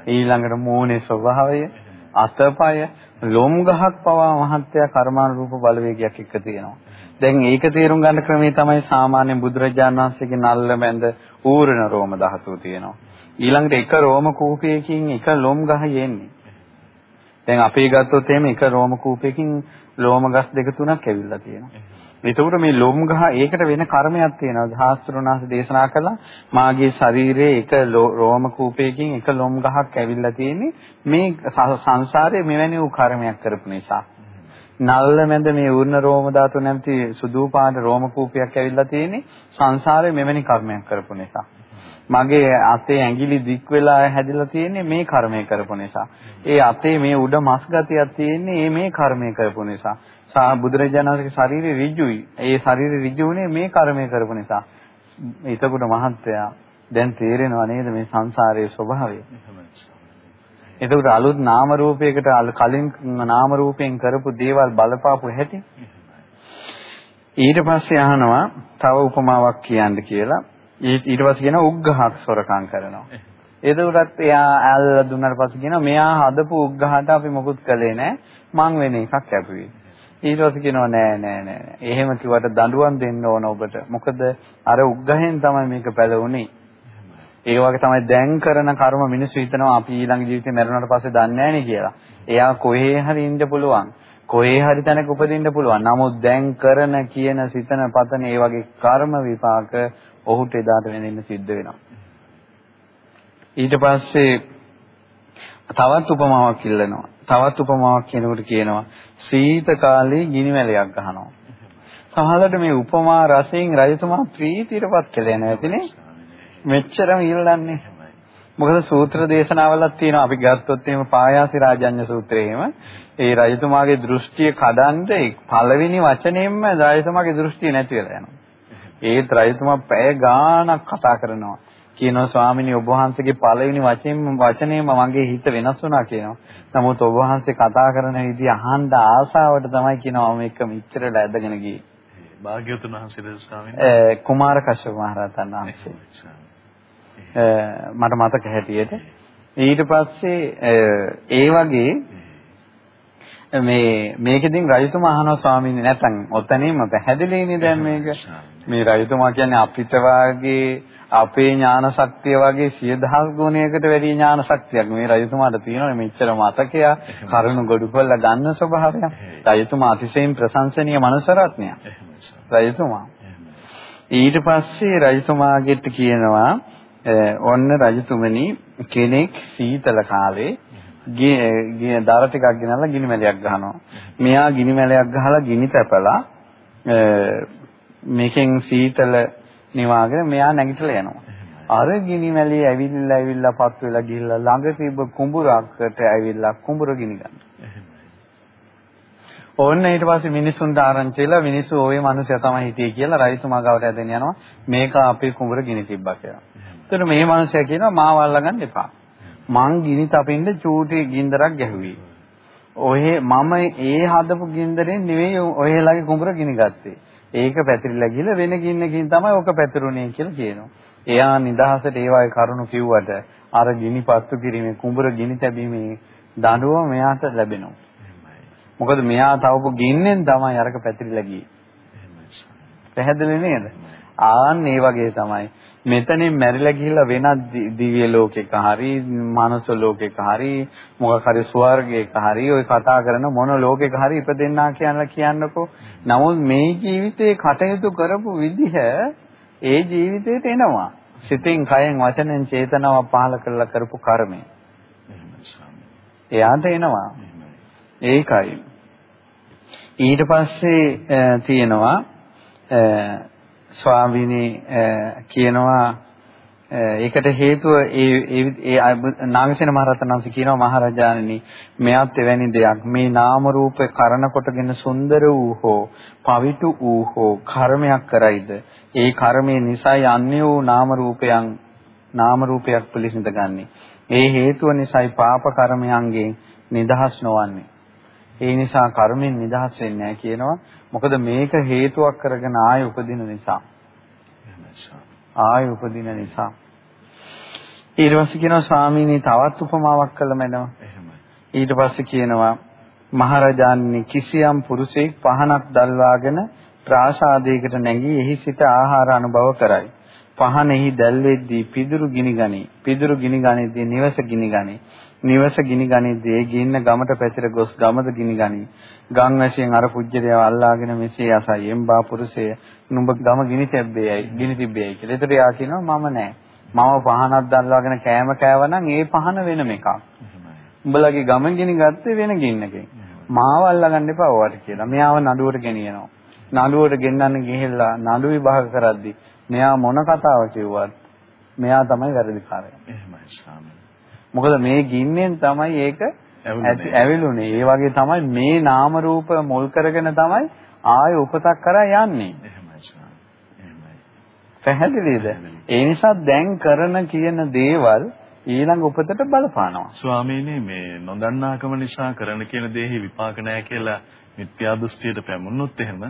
ඊළඟට මූණේ ස්වභාවය අතපය ලොම් ගහක් පවා මහත්ය කර්මානුරූප බලවේගයක් එක්ක තියෙනවා. දැන් ඒක තේරුම් ගන්න ක්‍රමේ තමයි සාමාන්‍ය බුදුරජාණන් වහන්සේගේ නල්ල මැද ඌරණ රෝම ධාතුව තියෙනවා. ඊළඟට එක රෝම කූපයකින් එක ලොම් ගහ යන්නේ. දැන් අපේ ගත්තොත් එහෙම එක රෝම කූපයකින් ලෝම ගස් දෙක තුනක් ඇවිල්ලා තියෙනවා. එතකොට මේ ලොම් ගහ ඒකට වෙන කර්මයක් තියෙනවා. සාස්ත්‍රුණාස දේශනා කළා මාගේ ශරීරයේ එක රෝම කූපයකින් එක ලොම් ගහක් ඇවිල්ලා තියෙන්නේ මේ සංසාරයේ මෙවැනි වූ කර්මයක් කරපු නිසා. නල්ල මැද මේ ඌර්ණ රෝම ධාතු නැමැති සුදු පාට රෝම කූපයක් ඇවිල්ලා තියෙන්නේ සංසාරයේ මෙවැනි කර්මයක් කරපු නිසා. මගේ අතේ ඇඟිලි දික් වෙලා හැදිලා තියෙන්නේ මේ කර්මය කරපු නිසා. ඒ අතේ මේ උඩ මස් ගතියක් තියෙන්නේ මේ කර්මය කරපු නිසා. බුදුරජාණන් වහන්සේගේ ශරීරය ඍජුයි. ඒ ශරීරය ඍජුුනේ මේ කර්මය කරපු නිසා. එතකොට මහත්යා දැන් තේරෙනව නේද මේ සංසාරයේ ස්වභාවය? එතකොට අලුත් නාම රූපයකට කලින් නාම රූපයෙන් කරපු දේවල් බලපාපු හැටි ඊට පස්සේ අහනවා තව උපමාවක් කියන්න කියලා ඊට පස්සේ කියනවා උග්ඝහක් සොරකම් කරනවා. එතකොටත් එයා ඇල්ල දුන්නාට පස්සේ කියනවා මෙයා හදපු උග්ඝහට අපි මොකුත් කළේ නැහැ. මං වෙන එකක් කැපුවේ ඊට පස්සේ කියනවා නෑ නෑ නෑ එහෙම කිව්වට දඬුවම් දෙන්න ඕන ඔබට. මොකද අර උග්ඝහෙන් තමයි මේක පැලුනේ ඒ වගේ තමයි දැන් කරන කර්ම මිනිස්සු හිතනවා අපි ඊළඟ ජීවිතේ මැරුණාට පස්සේ දන්නේ නැහැ කියලා. එයා කොහේ හරි ඉන්න පුළුවන්. කොහේ හරි තැනක උපදින්න පුළුවන්. නමුත් දැන් කරන කියන සිතන පතන ඒ වගේ කර්ම විපාක ඔහුට එදාට වෙනින්න සිද්ධ වෙනවා. ඊට පස්සේ තවත් උපමාවක් ඉල්ලනවා. තවත් උපමාවක් කියනකොට කියනවා සීත කාලේ ගිනි මැලයක් ගහනවා. සමහරවිට මේ උපමා රසයෙන් රජතුමා ප්‍රීතියටපත් කළේ නැතිනේ. මෙච්චරම ඉල්ලන්නේ. මොකද සූත්‍ර දේශනාවලක් තියෙනවා අපි ගත්තොත් එහෙම පායාසි රාජඤ්‍ය සූත්‍රයේම ඒ රජතුමාගේ දෘෂ්ටිය කඩන්න පළවෙනි වචනයෙන්ම රජතුමාගේ දෘෂ්ටිය නැති වෙලා යනවා. ඒත් රජතුමා පැය ගාණක් කතා කරනවා. කියනවා ස්වාමිනී ඔබ වහන්සේගේ පළවෙනි වචනේම වචනේම මගේ හිත වෙනස් වුණා කියනවා. නමුත් ඔබ වහන්සේ කතා කරන විදිහ අහන්න ආසාවට තමයි කියනවා මේක මෙච්චරට ඇදගෙන ගියේ. භාග්‍යවතුන් වහන්සේද ස්වාමීන් කුමාර කශ්‍යප මහ රහතන් වහන්සේ. මට මතක හැටියට ඊට පස්සේ ඒ වගේ මේ මේකෙදින් රජතුමා අහනවා ස්වාමීන් වහන්සේ නැත්නම් ඔතනින්ම පැහැදිලිනේ දැන් මේක මේ රජතුමා කියන්නේ අපිට වාගේ අපේ ඥාන ශක්තිය වගේ සිය දහස් ගුණයකට වැඩි ඥාන ශක්තියක්. මේ රජතුමාට තියෙනවා මෙච්චර මතකය කරුණු ගොඩ කරලා ගන්න ස්වභාවය රජතුමා අතිශයින් ප්‍රශංසනීය මනසරත්නයක් රජතුමා. ඊට පස්සේ රජතුමාගෙත් කියනවා ඔන්න රජතුමනි කෙනෙක් සීතල කාලේ ගිය දර ටිකක් ගෙනල්ලා ගිනි මැලයක් ගහනවා. මෙයා ගිනි මැලයක් ගහලා ගිනි තැපලා මේකෙන් සීතල නිවාගෙන මෙයා නැගිටලා යනවා. අර ගිනි මැලිය ඇවිල්ලා ඇවිල්ලා පත් වෙලා ගිහිල්ලා ළඟ තිබ්බ කුඹුරකට ඇවිල්ලා කුඹුර ගිනි ගන්නවා. ඕන්න ඊට පස්සේ මිනිස්සුන්ට ආරංචිලා මිනිස්සු ওই මිනිස්සයා තමයි හිටියේ කියලා රයිතුමා ගාවට ඇදෙන යනවා මේක අපේ කුඹුර ගිනි තිබ්බා කියලා. එතකොට මේ මිනිස්සයා කියනවා මාව අල්ලගන්න එපා. මං ගිනි තපින්න චූටි ගින්දරක් ගැහුවේ. ඔය මම ඒ හදපු ගින්දරෙන් නෙවෙයි ඔයලාගේ කුඹුර ගිනි ගත්තේ. ඒක පැතිරිලා ගිහලා වෙන ගින්නකින් තමයි ඔක පැතිරුනේ කියලා කියනවා. එයා නිදහසට ඒ වගේ කරුණු කිව්වට අර ගිනි පත්තු කිරීමේ කුඹුර ගිනි තැබීමේ දඬුවම මෙයාට ලැබෙනවා. මොකද මෙයා තවපු ගින්නෙන් තමයි අරක පැතිරිලා ගියේ. පැහැදිලි නේද? ආන් ඒ වගේ තමයි. මෙතනින් මැරිලා ගිහිල්ලා වෙනත් දිව්‍ය ලෝකෙක හරි මානස ලෝකෙක හරි මොකක් හරි ස්වර්ගයක හරි ওই කතා කරන මොන ලෝකෙක හරි ඉපදෙන්නා කියලා කියන්නකෝ. නමුත් මේ ජීවිතේ කටයුතු කරපු විදිහ ඒ ජීවිතේට එනවා. සිතින් කයෙන් වචනෙන් චේතනාව පහල කරලා කරපු කර්මය. එයාට එනවා. ඒකයි. ඊට පස්සේ තියෙනවා ස්වාමීනි කියනවා ඒකට හේතුව ඒ ඒ නාගසේන මහරහතන් වහන්සේ කියනවා මහරජාණනි මෙයත් එවැනි දෙයක්. මේ නාම රූප කරන කොටගෙන සුන්දර වූ හෝ පවිතු වූ හෝ කර්මයක් කරයිද? ඒ කර්මයේ නිසා යන්නේ වූ නාම රූපයන් නාම රූපයක් පිළිසිඳ ගන්නේ ඒ හේතුව නිසායි පාප කර්මයන්ගෙන් නිදහස් නොවන්නේ. ඒ නිසා කර්මෙන් නිදහස් වෙන්නේ නැහැ කියනවා. මොකද මේක හේතුවක් කරගෙන ආය උපදින නිසා. ආය උපදින නිසා. ඊට පස්සේ කියනවා ස්වාමීනි තවත් උපමාවක් කළම එනවා. ඊට පස්සේ කියනවා මහරජාණනි කිසියම් පුරුෂයෙක් පහනක් දල්වාගෙන ප්‍රාසාදයකට නැගී එහි සිට ආහාර අනුභව කරයි. පහනෙහි දැල්වෙද්දී පිදුරු ගිනි ගනී. පිදුරු ගිනි ගනිද්දී නිවස ගිනි ගනී. නිවස ගිනි ගනිද්දී ඒ ගින්න ගමට පැතිර ගොස් ගමද ගිනි ගනී. ගම් වැසියෙන් අර පුජ්‍යලයා අල්ලාගෙන මෙසේ අසයි. එම්බා පුරුෂය නුඹ ගම ගිනි තැබ්බේයි. ගිනි තිබ්බේයි කියලා. ඒතර යා කියනවා මම නෑ. මම පහනක් දැල්ලාගෙන කෑම කෑවනම් ඒ පහන වෙනම එකක්. උඹලගේ ගම ගිනි ගත්තේ වෙන ගින්නකින්. මාව අල්ලගන්න එපා ඔයාලට කියලා. මෙයාව නඩුවට ගෙනියනවා. නඩුවට ගෙන්නන්න ගිහිල්ලා නඩු විභාග කරද්දී මෙයා මොන කතාව කිව්වත් මෙයා තමයි වැරදිකාරයා. එහෙමයි ස්වාමී. මොකද මේ ගින්නෙන් තමයි ඒක ඇවිලුනේ. ඒ වගේ තමයි මේ නාම රූප මුල් කරගෙන තමයි ආය උපතක් කරා යන්නේ. පැහැදිලිද? ඒ නිසා දැන් කරන කියන දේවල් ඊළඟ උපතට බලපානවා. ස්වාමීනි මේ නොදන්නාකම නිසා කරන කියන දේහි විපාක නැහැ කියලා මිත්‍යා දෘෂ්ටියට පැමුණොත් එහෙම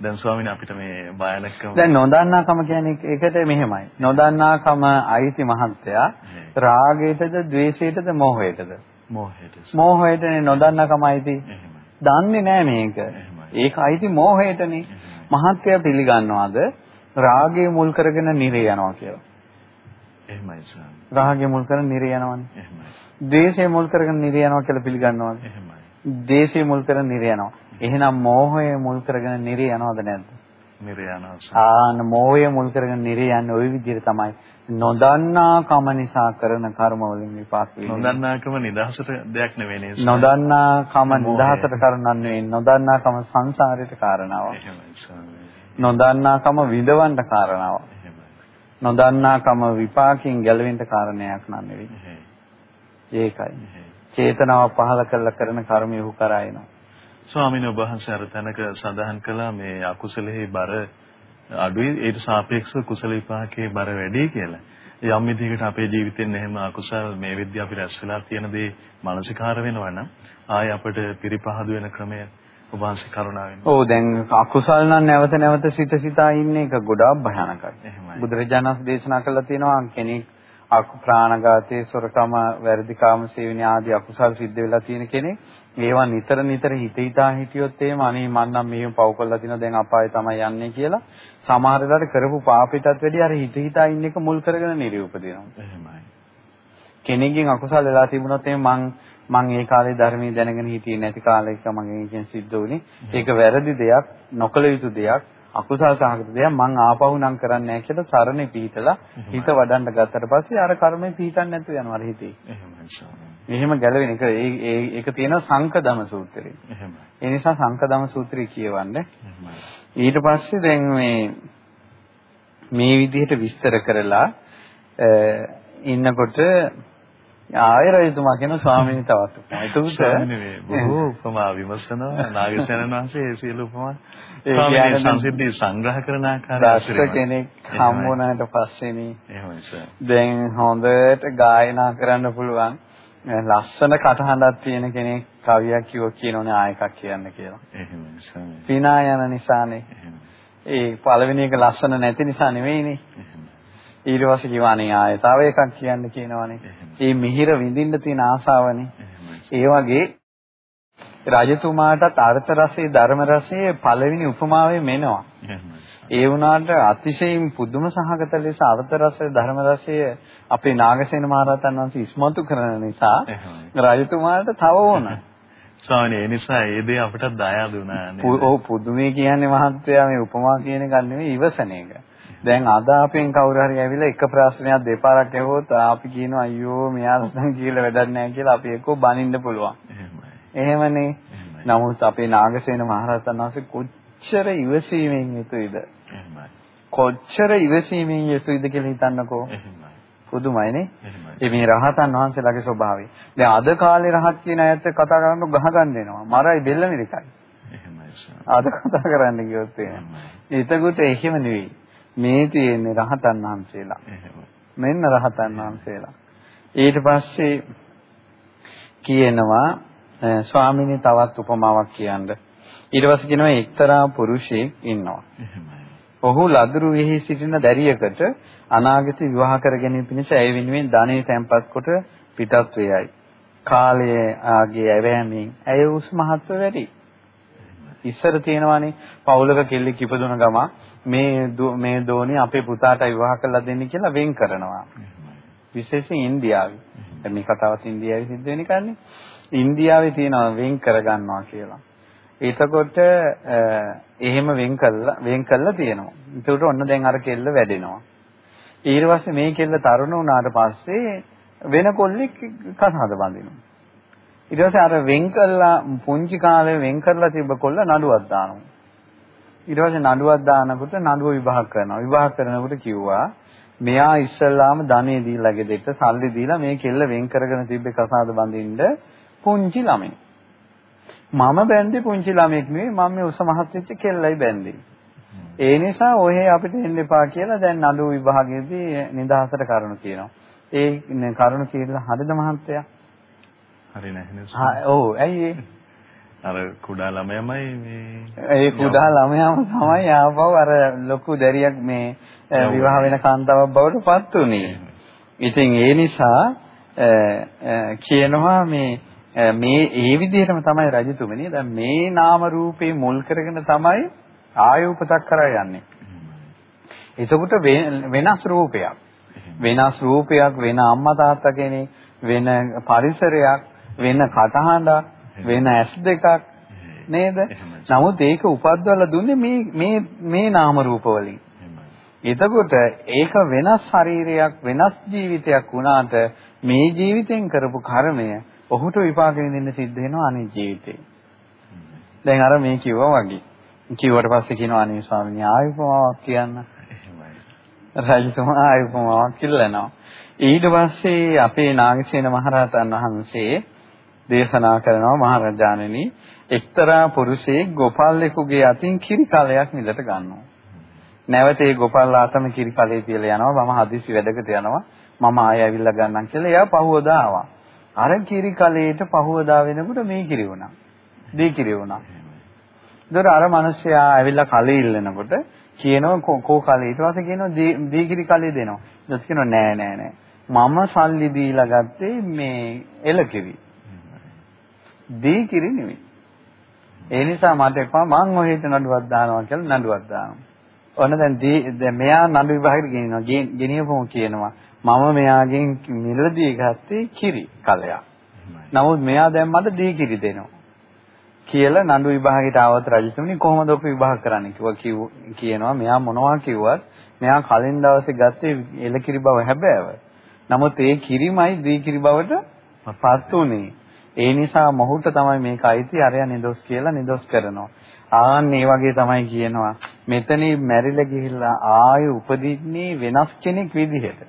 දැන් ස්වාමීනි අපිට මේ භයානකම දැන් නොදන්නාකම කියන්නේ ඒකට මෙහෙමයි. නොදන්නාකම අයිති මහත්තයා රාගයටද, ద్వේෂයටද, මෝහයටද? මෝහයට. මෝහයටනේ නොදන්නාකම අයිති. දන්නේ නැහැ මේක. ඒක අයිති මෝහයටනේ. මහත්තයා පිළිගන්නවාද රාගය මුල් කරගෙන නිරේ යනවා කියලා? එහෙමයි ස්වාමී. රාගය මුල් කරගෙන නිරේ යනවනේ. එහෙමයි. ද්වේෂය මුල් කරගෙන නිරේ යනවා කියලා පිළිගන්නවද? එහෙමයි. ද්වේෂය මුල් කරගෙන නිරේ යනවා. එහෙනම් මෝහය මුල් කරගෙන නිරේ යනවද නැද්ද? නිරේ යනවා. ආන මෝහය මුල් කරගෙන නිරේ යන්නේ ওই විදිහට තමයි. නොදන්නා කම නිසා කරන කර්ම වලින් විපාක වෙන්නේ. නොදන්නාකම නිදහසට දෙයක් නෙවෙයි නේද? නොදන්නා කම නිදහසට කරනන් නෙවෙයි. නොදන්නා කම සංසාරයට කාරණාවක්. එහෙමයි. නොදන්නා කම විඳවන්න කාරණාවක්. නොදන්නාකම විපාකයෙන් ගැලවෙන්න කාරණයක් නන් නෙවෙයි. ඒකයි. චේතනාව පහල කරලා කරන කර්මය උහු කරා එනවා. ස්වාමීන් වහන්සේ අර තැනක සඳහන් කළා මේ අකුසලෙහි බර අඩුයි ඊට සාපේක්ෂව කුසල විපාකයේ බර වැඩි කියලා. යම් විදිහකට අපේ ජීවිතෙන් එහෙම අකුසල් මේ විද්‍ය අපි රැස් වෙලා තියෙන දේ මානසිකාර වෙනවා නම් ආය අපිට පිරිපහදු වෙන ක්‍රමය ඔබ වහන්සේ කරුණාවෙන්. ඔව් දැන් අකුසල් නම් නැවත නැවත සිත සිතා ඉන්න එක ගොඩාක් භයානකයි. එහෙමයි. බුදුරජාණන් දේශනා කළා තියෙනවා කෙනෙක් අකු ප්‍රාණඝාතයේ සොරකම වැරදිකාම සේවන ආදී අකුසල් සිද්ධ වෙලා තියෙන කෙනෙක් ඒවා නිතර නිතර හිත හිතා හිටියොත් එහෙම අනේ මං නම් මෙහෙම පව් කරලා තිනවා දැන් අපායේ තමයි යන්නේ කියලා සමහර වෙලාවට කරපු පාපිටත් වැඩි අර හිත හිතා ඉන්න එක මුල් කරගෙන නිරූපදිනවා. එහෙමයි. කෙනෙක්ගෙන් අකුසල් වෙලා තිබුණොත් එහෙනම් මං මං ඒ කාලේ ධර්මයේ දැනගෙන හිටියේ නැති කාලයක මගෙන් එකෙන් සිද්ධ වුණේ. ඒක වැරදි දෙයක්, නොකළ යුතු දෙයක්, අකුසල් සහගත දෙයක් මං ආපහු නම් කරන්නේ නැහැ කියලා සරණේ පිහිටලා හිත වඩන්න ගත්තට පස්සේ අර කර්මය පිහිටන්නේ නැතුව යනවා හිතේ. එහෙමයි. එහෙම ගැලවෙන එක ඒ ඒක තියෙනවා සංකදම සූත්‍රයේ. එහෙමයි. ඒ නිසා සංකදම සූත්‍රය කියවන්න. ඊට පස්සේ දැන් මේ මේ විදිහට විස්තර කරලා ඉන්නකොට ආයෙ රජතුමා කියන ස්වාමීන් තවත් උපමා. ඒක බොහෝ උපමා විමසනවා නාගසේනන් වහන්සේ ඒ සියලු උපමා ස්වාමීන් සංසිද්ධි සංග්‍රහ කරන ආකාරය දස්ස කෙනෙක් හම්බුනාට පස්සේනේ. එහෙමයි සර්. දැන් හොඳට ගායනා කරන්න පුළුවන් ලස්සන කටහඬක් තියෙන කෙනෙක් කවියක් කිව්ව කියනෝනේ ආයෙකක් කියන්න කියලා. එහෙමයි සර්. පිනා යන නිසානේ. ඒ පළවෙනි එක ලස්සන නැති නිසා නෙවෙයිනේ. ඊට පස්සේ කිව්වානේ ආයෙ තව එකක් කියන්න කියනවානේ. ඒ මිහිර විඳින්න තියෙන ආසාවනේ. ඒ වගේ රජතුමාටත් අර්ථ රසයේ ධර්ම රසයේ පළවෙනි උපමාවේ මෙනවා. ඒ වුණාට අතිශයින් පුදුම සහගත ලෙස අර්ථ රසයේ ධර්ම රසයේ අපේ නාගසේන මහරහතන් වහන්සේ ඉස්මතු කරන නිසා රජතුමාට තව ඕන. (laughs) ස්වාමීනි ඒ නිසා ඒ දේ අපිට දයාද වුණා නේද? ඔව් පුදුමේ කියන්නේ මහත්තයා මේ උපමා කියන එක නෙවෙයි ඉවසන එක. දැන් අද අපෙන් කවුරු හරි ඇවිල්ලා එක ප්‍රශ්නයක් දෙපාරක් ඇහුවොත් අපි කියනවා අයියෝ මෙයාට නම් කියලා වැඩක් නැහැ කියලා අපි එක්ක බනින්න පුළුවන්. එහෙමනේ. නමුත් අපේ නාගසේන මහරහතන් වහන්සේ කොච්චර ඉවසීමෙන් යුතුයිද? කොච්චර ඉවසීමෙන් යුතුයිද කියලා හිතන්නකෝ. පුදුමයිනේ. ඒ මේ රහතන් වහන්සේලාගේ ස්වභාවය. දැන් අද කාලේ රහත් කියන අයත් කතා කරනකොට ගහ ගන්න එනවා. මරයි බෙල්ල මිරිකයි. අද කතා කරන්න ගියොත් එහෙම. එතකොට එහෙම නෙවෙයි. මේ තියෙන්නේ රහතන් වහන්සේලා. මෙන්න රහතන් වහන්සේලා. ඊට පස්සේ කියනවා ස්වාමීනි තවත් උපමාවක් කියන්න. ඊට පස්සේ කියනවා එක්තරා පුරුෂයෙක් ඉන්නවා. ඔහු ලදරු වෙහි සිටින දැරියකට අනාගත විවාහ කර ගැනීම පිණිස ඇය වෙනුවෙන් ධනෙ තැන්පත් කොට පිටත් වේයයි. කාලයේ ඇවෑමෙන් ඇය උස් මහත්ව වැඩි. ඉස්සර තියෙනවානේ පවුලක කෙල්ලෙක් ඉපදුන ගම මේ මේ දෝණි අපේ පුතාට විවාහ කරලා දෙන්න කියලා වෙන් කරනවා. විශේෂයෙන් ඉන්දියාවේ. දැන් මේ කතාවත් ඉන්දියාවේ සිද්ධ වෙන එකන්නේ. ඉන්දියාවේ තියෙනවා වෙන් කරගන්නවා කියලා. එතකොට එහෙම වෙන් කළා වෙන් කළා තියෙනවා. ඒකට ඔන්න දැන් අර කෙල්ල වැඩෙනවා. ඊට පස්සේ මේ කෙල්ල තරුණ වුණාට පස්සේ වෙන කොල්ලෙක් කසාද බඳිනවා. ඊට පස්සේ අර වෙන් කළා පුංචි කාලේ වෙන් කරලා තිබ්බ කොල්ල නඩුවක් දානවා. ඊට පස්සේ නඩුවක් දානකොට නඩුව විභාග කරනවා. විභාග කරනකොට කිව්වා මෙයා ඉස්සල්ලාම ධනෙ දීලා ගෙදෙට්ට සල්ලි දීලා මේ කෙල්ල වෙන් කරගෙන තිබ්බේ කසාද බඳින්න පුංචි ළමයි. මම බැන්දේ පුංචි ළමෙක් නෙවෙයි මම මේ උස මහත් වෙච්ච කෙල්ලයි බැන්දේ. ඒ නිසා ඔය අපිට එන්න එපා කියලා දැන් නඩු විභාගයේදී නිදහසට කරුණු කියනවා. ඒ කරුණු කියලා හරිද මහත්තයා? හරි නැහැ නේද? ඔව් ඇයි? අර කුඩා ළමයාමයි මේ ඒ කුඩා ළමයාම තමයි ආපහු අර ලොකු දැරියක් මේ විවාහ වෙන කාන්තාවක් බවට පත් උනේ. ඉතින් ඒ නිසා කියනවා මේ මේ ඒ විදිහටම තමයි රජතුමනි දැන් මේ නාම රූපේ මුල් කරගෙන තමයි ආය උපතක් කරා යන්නේ. එතකොට වෙනස් රූපයක්. වෙනස් රූපයක් වෙන අම්මා තාත්තා කෙනෙක් වෙන පරිසරයක් වෙන කටහඬක් වෙන ඇස් දෙකක් නේද? නමුත් ඒක උපද්දවලා දුන්නේ මේ මේ මේ නාම රූප වලින්. එතකොට ඒක වෙනස් ශරීරයක් වෙනස් ජීවිතයක් වුණාට මේ ජීවිතෙන් කරපු කර්මය ඔහුට විපාක විඳින්න සිද්ධ වෙනවා අනේ ජීවිතේ. දැන් අර මේ කිව්වා වගේ. කිව්වට පස්සේ කියනවා අනේ ස්වාමීනි ආයුපමාවක් කියන්න. රජතුමා ආයුපමාවක් කිල්ලනවා. ඊට පස්සේ අපේ නාගසේන මහරහතන් වහන්සේ දේශනා කරනවා මහරජාණෙනි එක්තරා පුරුෂයෙක් ගෝපාලෙකුගේ අතින් කිරි කලයක් මිලට ගන්නවා. නැවත ඒ ගෝපාලාතම කිරි කලේ තියලා යනවා මම හදිසි වැඩකට යනවා මම ආයෙ ඇවිල්ලා ගන්නම් කියලා එයා පහුවදා ආවා. අර කිරි කලේට පහුවදා වෙනකොට මේ කිරි වුණා. දී කිරි වුණා. ඒතර අර මිනිස්සයා ඇවිල්ලා කලේ ඉල්ලනකොට කියනවා කෝ කලේ ඊට පස්සේ කියනවා දී කිරි කලේ දෙනවා. ඊට පස්සේ කියනවා නෑ නෑ නෑ. මම සල්ලි දීලා ගත්තේ මේ එලකිරි. දී කිරි නෙවෙයි. ඒ නිසා මට එපා මං ඔහෙට නඩුවක් දානවා කියලා නඩුවක් දානවා. ඔන්න දැන් දැන් මෙයා නඩු විභාගෙට ගෙනිනවා. ගෙනියපුවම කියනවා මම මෙයාගෙන් මිලදී ගත්තේ කිරි කලයක්. නමුත් මෙයා දැන් මට දී කිරි දෙනවා. කියලා නඩු විභාගයට ආවත් රජතුමනි කොහොමද ඔක විභාග කරන්නේ කිව්වා කියනවා මෙයා මොනවා කිව්වත් මෙයා කලින් දවසේ ගත්තේ එලකිරි බව හැබෑව. නමුත් ඒ කිරිමයි දී කිරි බවට පත් උනේ. ඒ නිසා මොහුට තමයි මේක අයිති අරය නිදොස් කියලා නිදොස් කරනවා. ආන් ඒ වගේ තමයි කියනවා. මෙතනින් මැරිලා ගිහිල්ලා ආයෙ උපදින්නේ වෙනස් කෙනෙක් විදිහට.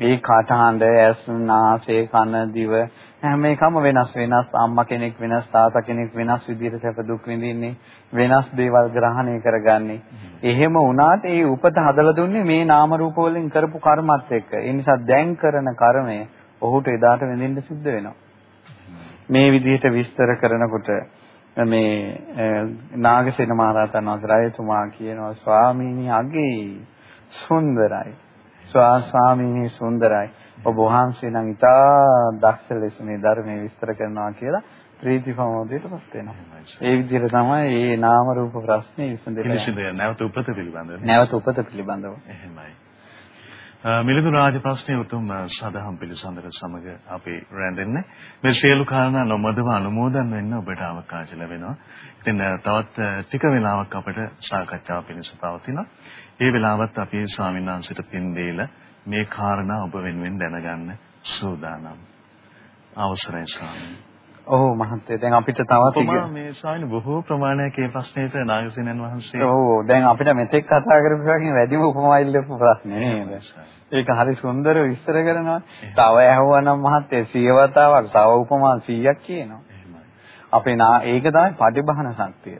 ඒ කටහඬ, ඇස්, නාසය, කන, දිව හැම එකම වෙනස් වෙනස් අම්මා කෙනෙක් වෙනස් තාත්තා කෙනෙක් වෙනස් විදිහට සැප දුක් විඳින්නේ වෙනස් දේවල් ග්‍රහණය කරගන්නේ. එහෙම වුණාට ඒ උපත හදලා දුන්නේ මේ නාම රූප වලින් කරපු කර්මත් එක්ක. ඒ නිසා දැන් කරන කර්මය ඔහුට එදාට විඳින්න සිද්ධ වෙනවා. මේ විදිහට විස්තර කරනකොට මේ නාගසේන මහරහතන් වහන්සේ රජතුමා කියනවා ස්වාමීනි අගේ සුන්දරයි ස්වාමීනි සුන්දරයි ඔබ වහන්සේ නම් ඉතා දක්ෂ ලෙස මේ ධර්මයේ විස්තර කරනවා කියලා ප්‍රීති ප්‍රමෝදයටපත් වෙනවා. ඒ විදිහට තමයි මේ නාම රූප ප්‍රශ්නේ විසඳෙන්නේ. නැවත උපත පිළිබඳව. නැවත උපත පිළිබඳව. එහෙමයි. මිලිඳු රාජ ප්‍රශ්නයේ උතුම් සදහම් පිළිසඳර සමග අපි රැඳෙන්නේ මේ සියලු කාරණා නොමදව අනුමෝදන් වෙන්න ඔබට අවකාශ ලැබෙනවා. ඉතින් තවත් ටික වෙලාවක් අපිට සාකච්ඡාව පිණිස පවතිනවා. ඒ වෙලාවත් අපි ස්වාමීන් වහන්සේට පින් දීලා මේ කාරණා ඔබ වෙනුවෙන් දැනගන්න සූදානම්. අවසරයි ස්වාමීන් ඔව් මහත්තයා දැන් අපිට තවත් මේ ස්වාමීන් බොහෝ ප්‍රමාණයක් මේ ප්‍රශ්නෙට නාගසේනන් වහන්සේ ඔව් දැන් අපිට මෙතෙක් කතා කරපු එකකින් වැඩිම උපමා ඉල්ලපු ප්‍රශ්නේ නේද? ඒක හරි සුන්දර විස්තර කරනවා. තව ඇහුවනම් මහත්තයා සියවතාවක් තව උපමා 100ක් කියනවා. අපේ ඒක තමයි පටිභාන ශක්තිය.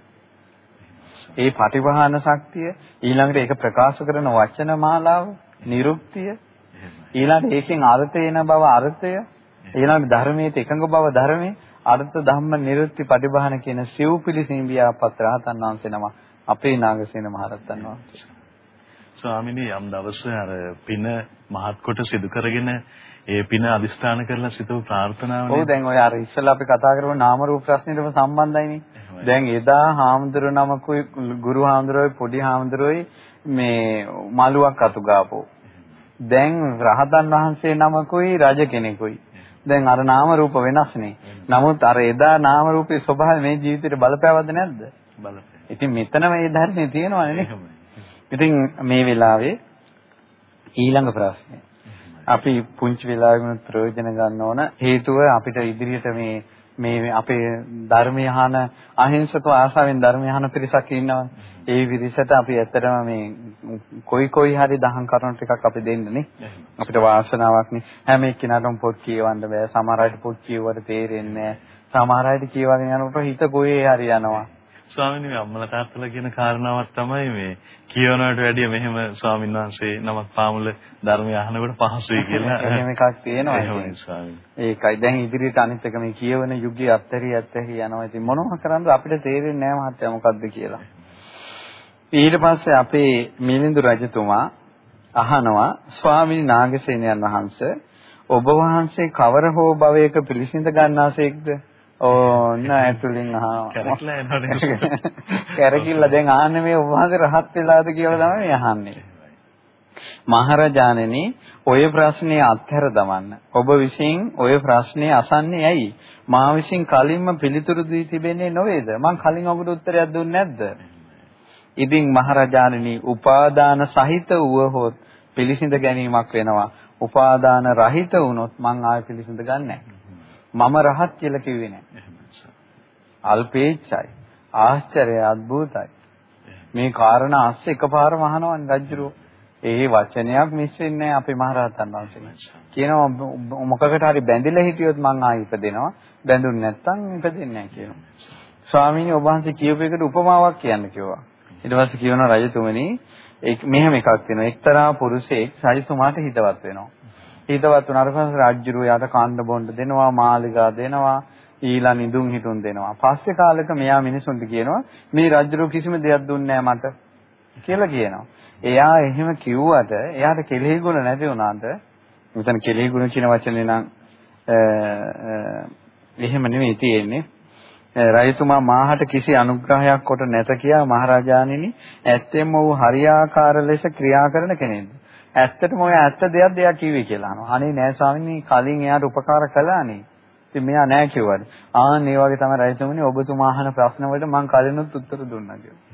ඒ පටිභාන ශක්තිය ඊළඟට ඒක ප්‍රකාශ කරන වචන මාලාව නිරුක්තිය ඊළඟට ඒකෙන් අර්ථය එන බව අර්ථය ඊළඟට ධර්මයේ එකඟ බව ධර්මයේ අර්ථ ධම්ම නිරුක්ති පටිභාන කියන සිව්පිලි සීඹියාපත් රහතන් වහන්සේ නම අපේ නාගසේන මහරහතන් වහන්සේ. ස්වාමිනේ යම් දවසේ අර පින මහත් කොට සිදු කරගෙන ඒ පින අදිස්ථාන කරලා සිතව ප්‍රාර්ථනාවනේ. ඔව් දැන් ඔය අර ඉස්සෙල්ලා අපි කතා කරපු නාම රූප ප්‍රශ්නෙටම සම්බන්ධයිනේ. දැන් එදා හාමුදුරු නමකුයි ගුරු හාමුදුරුවෝයි පොඩි හාමුදුරුවෝයි මේ මලුවක් අතු ගාපෝ. දැන් රහතන් වහන්සේ නමකුයි රජ කෙනෙකුයි. දැන් අර නාම රූප වෙනස්නේ. නමුත් අර එදා නාම රූපේ ස්වභාවය මේ ජීවිතේට බලපෑවද නැද්ද? බලපෑ. ඉතින් මෙතන මේ ධර්මයේ තියෙනවනේ. ඉතින් මේ වෙලාවේ ඊළඟ ප්‍රශ්නේ අපි පුංචි වෙලාවෙම ප්‍රයෝජන ගන්න ඕන හේතුව අපිට ඉදිරියට මේ මේ අපේ ධර්මය අහන අහිංසක ආශාවෙන් ධර්මය අහන පිරිසක් ඉන්නවා. ඒ පිරිසට අපි ඇත්තටම මේ කොයි කොයි හරි දහම් කරුණු ටිකක් අපි දෙන්නනේ. අපිට වාසනාවක් නේ. හැම එක්කිනාටම පොත් කියවන්න බෑ. සමහර අයට පොත් කියවුවට තේරෙන්නේ නෑ. සමහර අයට කියවගෙන යනකොට හිත කොහේ හරි යනවා. ස්වාමීනි මේ අම්මලා තාත්තලා කියන කාරණාවක් තමයි මේ කියවනවට වැඩිය මෙහෙම ස්වාමීන් වහන්සේ නමක් පාමුල ධර්මය අහනකොට පහසුයි කියලා. (laughs) එහෙම එකක් තියෙනවා. එහෙමයි ස්වාමීනි. ඒකයි දැන් ඉදිරියට අනිත් එක මේ කියවන යුගයේ අත්හැරි අත්හැරි යනවා. ඉතින් මොනව කරන්නද අපිට තේරෙන්නේ නැහැ මහත්තයා මොකද්ද කියලා. ඊට පස්සේ අපේ මිලිඳු රජතුමා අහනවා ස්වාමීන් නාගසේනයන් වහන්සේ ඔබ වහන්සේ කවර හෝ භවයක පිළිසිඳ ගන්නාසේක්ද? ඕන්න ඇතුලින් අහනවා. කැරකිලා එනවනේ. (laughs) කැරකිල්ල දැන් ආන්නේ මේ උභාගේ රහත් වෙලාද කියලා තමයි අහන්නේ. මහරජාණෙනි ඔය ප්‍රශ්නේ අත්හැර දමන්න. ඔබ විසින් ඔය ප්‍රශ්නේ අසන්නේ ඇයි? මා විසින් කලින්ම පිළිතුරු දී තිබෙන්නේ නොවේද? මං කලින් ඔබට උත්තරයක් දුන්නේ නැද්ද? ඉතින් මහරජාණෙනි උපාදාන සහිත වුවහොත් පිළිසිඳ ගැනීමක් වෙනවා. උපාදාන රහිත වුණොත් මං ආයෙ පිළිසිඳ ගන්නෑ. මම රහත් කියලා කිව්වේ නෑ. අල්පේච්ඡයි. ආශ්චර්ය අద్భుතයි. මේ කාරණා අස්සේ එකපාරම අහනවනේ රජුරෝ. ඒ වචනයක් මිස් වෙන්නේ අපේ මහරහතන් වහන්සේ. කියනවා මොකකට හරි බැඳිලා හිටියොත් මං ආයි ඉපදෙනවා. බැඳුන් නැත්තම් ඉපදෙන්නේ නැහැ කියනවා. ස්වාමීනි වහන්සේ කියපු එකට උපමාවක් කියන්න කිව්වා. ඊට පස්සේ කියනවා රජතුමනි මෙහෙම එකක් තියෙනවා. එක්තරා පුරුෂයෙක් රජතුමාට හිතවත් වෙනවා. හිතවත් උනාට පස්සේ රාජ්‍යරුව යාට කන්න බොන්න දෙනවා මාලිගා දෙනවා ඊළා නිදුන් හිටුන් දෙනවා. පස්සේ කාලෙක මෙයා මිනිසුන්ට කියනවා මේ රාජ්‍යරුව කිසිම දෙයක් දුන්නේ මට කියලා කියනවා. එයා එහෙම කිව්වට එයාට කෙලෙහි ගුණ නැති වුණාට මෙතන කෙලෙහි ගුණ කියන වචනේ නම් එහෙම නෙමෙයි තියෙන්නේ. රජතුමා මාහට කිසි අනුග්‍රහයක් කොට නැත කියා මහරජාණෙනි ඇත්තෙන්ම වූ හරියාකාර ලෙස ක්‍රියා කරන කෙනෙක්ද? ඇත්තටම ඔය ඇත්ත දෙයක්ද එයා කිව්වේ කියලා අහනවා. අනේ නෑ ස්වාමීනි කලින් එයාට උපකාර කළානේ. ඉතින් මෙයා නෑ කිව්වද? ආන් මේ වගේ තමයි රජතුමනි ඔබතුමා අහන ප්‍රශ්න වලට මම කලිනුත් උත්තර දුන්නා කියලා.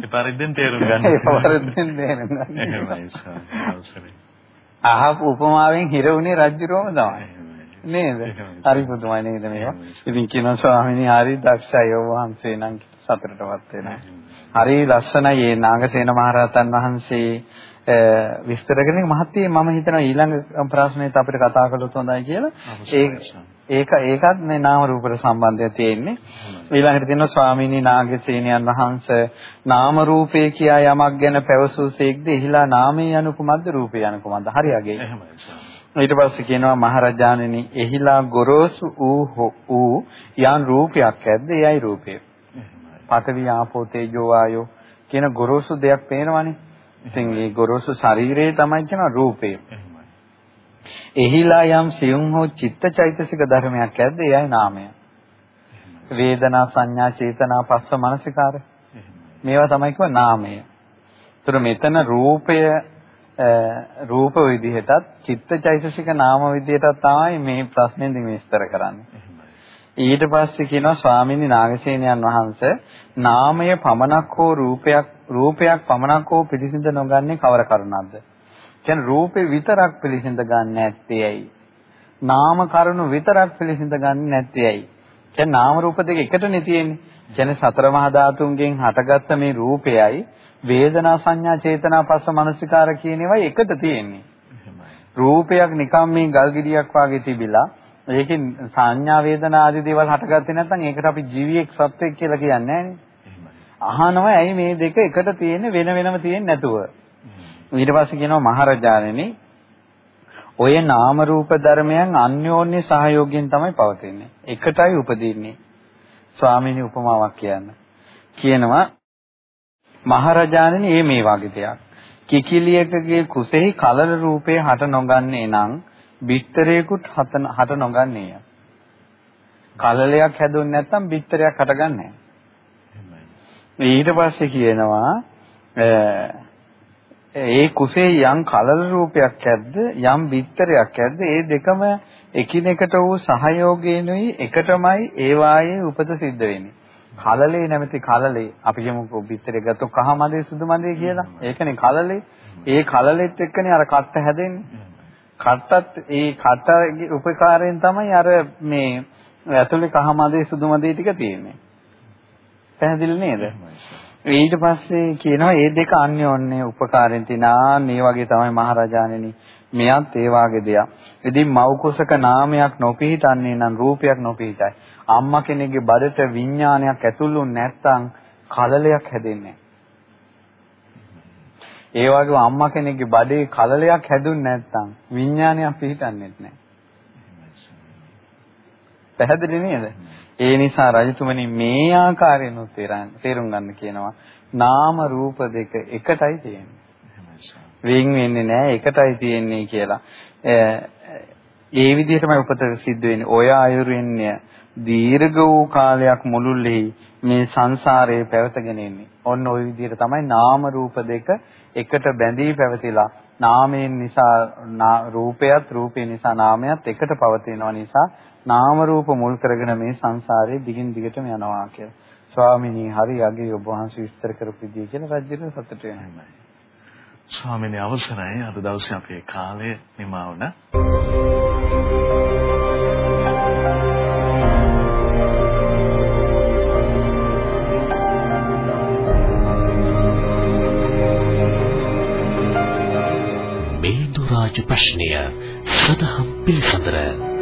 ඒ පරිද්දෙන් තේරුම් ගන්න. (laughs) ඒ පරිද්දෙන් තේරුම් ගන්න. එහෙමයි අහපු උපමාවෙන් හිර වුණේ රජුරෝම තමයි. නේද? හරි පුදුමයි නේද මේවා? ඉතින් කියනවා ස්වාමීනි හරි දක්ෂයි ඔබ වහන්සේ නම් සතරටවත් වෙනවා. හරි ලස්සනයි මේ නාගසේන මහරහතන් වහන්සේ විස්තර කරන මහත්මිය මම හිතනවා ඊළඟ ප්‍රශ්නෙත් අපිට කතා කළොත් හොඳයි කියලා. ඒක ඒකත් මේ නාම රූපට සම්බන්ධය තියෙන්නේ. ඊළඟට තියෙනවා ස්වාමීනි නාගසේනයන් වහන්සේ නාම රූපේ කියා යමක් ගැන පැවසුසේක්ද එහිලා නාමයේ යනු කුමක්ද රූපේ යනු කුමක්ද? හරි අගේ. ඊට පස්සේ කියනවා මහරජාණෙනි එහිලා ගොරෝසු ඌ ඌ යන් රූපයක් ඇද්ද? එයයි රූපය. පඨවි ආපෝ තේජෝ වායෝ කියන ගොරෝසු දෙයක් පේනවනේ. ඉතින් මේ ගොරෝසු ශරීරය තමයි කියන රූපය. එහිලා යම් සියුම් හෝ චිත්තචෛතසික ධර්මයක් ඇද්ද? එයයි නාමය. වේදනා සංඥා චේතනා පස්ස මනසිකාර. මේවා තමයි කියව නාමය. ඒතර මෙතන රූපය රූප විදිහටත් චිත්තචෛතසික නාම විදිහටත් තමයි මේ ප්‍රශ්නේදී විස්තර කරන්නේ. ඊට පස්සේ කියනවා ස්වාමීනි නාගසේනයන් වහන්සේ නාමය පමණක් හෝ රූපයක් රූපයක් පමණක් හෝ පිළිසිඳ නොගන්නේ කවර කරුණක්ද? කියන්නේ රූපේ විතරක් පිළිසිඳ ගන්න නැත්තේ ඇයි? නාම කරුණු විතරක් පිළිසිඳ ගන්න නැත්තේ ඇයි? කියන්නේ නාම රූප දෙක එකටනේ තියෙන්නේ. කියන්නේ සතර මහා ධාතුන්ගෙන් හටගත්ත මේ රූපයයි වේදනා සංඥා චේතනා පස්ස මනසිකාර කියන ඒවා එකට තියෙන්නේ. රූපයක් නිකම් මේ ගල් ගෙඩියක් වාගේ තිබිලා ඒකෙන් සංඥා වේදනා ආදී දේවල් හටගත්තේ නැත්නම් ඒකට අපි ජීවියෙක් සත්වෙක් කියලා කියන්නේ නැහනේ. අහනවා ඇයි මේ දෙක එකට තියෙන්නේ වෙන වෙනම තියෙන්නේ නැතුව. ඊට පස්සේ කියනවා මහරජාණෙනි ඔය නාම රූප ධර්මයන් අන්‍යෝන්‍ය සහයෝගයෙන් තමයි පවතින්නේ. එකටයි උපදින්නේ. ස්වාමීනි උපමාවක් කියන්න. කියනවා මහරජාණෙනි මේ මේ වගේ දෙයක්. කිකිලියකගේ කුසෙහි කලල රූපේ හට නොගන්නේ නම් බිත්තරයකුත් හට නොගන්නේය. කලලයක් හැදුන්නේ නැත්නම් බිත්තරයක් හටගන්නේ නැහැ. ඊට පස්සේ කියනවා ඒ කුසේ යම් කලල රූපයක් ඇද්ද යම් බිත්තරයක් ඇද්ද ඒ දෙකම එකිනෙකට වූ සහයෝගයෙන්ුයි එකටමයි ඒ වායේ උපත සිද්ධ වෙන්නේ. කලලේ නැමැති කලලේ අපි කියමු බිත්තරේ ගත්තොත් කහ මදේ සුදු මදේ කියලා. ඒකනේ කලලේ. ඒ කලලෙත් එක්කනේ අර කට්ට හැදෙන්නේ. කට්ටත් ඒ කට්ටගේ උපකාරයෙන් තමයි අර මේ ඇතුලේ කහ මදේ සුදු මදේ ටික තියෙන්නේ. පැහැදිලි නේද? ඊට පස්සේ කියනවා මේ දෙක අන්‍යෝන්‍ය උපකාරයෙන් තිනා මේ වගේ තමයි මහරජාණෙනි මෙයත් ඒ වාගේ දෙයක්. ඉතින් මව් කුසක නාමයක් නොපිහිටන්නේ නම් රූපයක් නොපිහිටයි. අම්මා කෙනෙක්ගේ බඩට විඥානයක් ඇතුළු නැත්තම් කලලයක් හැදෙන්නේ ඒ වගේම අම්මා කෙනෙක්ගේ බඩේ කලලයක් හැදුන්නේ නැත්තම් විඥානයක් පිහිටන්නේ නැහැ. පැහැදිලි නේද? ඒ නිසා රජතුමනි මේ ආකාරයෙන් තේරුම් ගන්න කියනවා නාම රූප දෙක එකටයි තියෙන්නේ. වෙන් වෙන්නේ නැහැ එකටයි තියෙන්නේ කියලා. ඒ විදිහටමයි උපත සිද්ධ වෙන්නේ. ඔය ආයුර්වෙන්‍ය දීර්ඝ වූ කාලයක් මුළුල්ලේ මේ සංසාරයේ පැවතගෙන ඉන්නේ. ඔන්න ওই විදිහට තමයි නාම රූප දෙක එකට බැඳී පැවතිලා නාමයෙන් නිසා රූපයත් රූපේ නිසා නාමයත් එකට පවතිනවා නිසා නාම රූප මුල් කරගෙන මේ සංසාරේ දිගින් දිගටම යනවා කියලා. ස්වාමිනී හරි යගේ ඔබ වහන්සේ විස්තර කරපු විදිය කියලා රජුට සතුට වෙනවා. ස්වාමිනේ අවසරයි අද දවසේ අපේ කාලය නිමා වුණා. මේ දුරාජ ප්‍රශ්නය සදහම් පිළිසඳර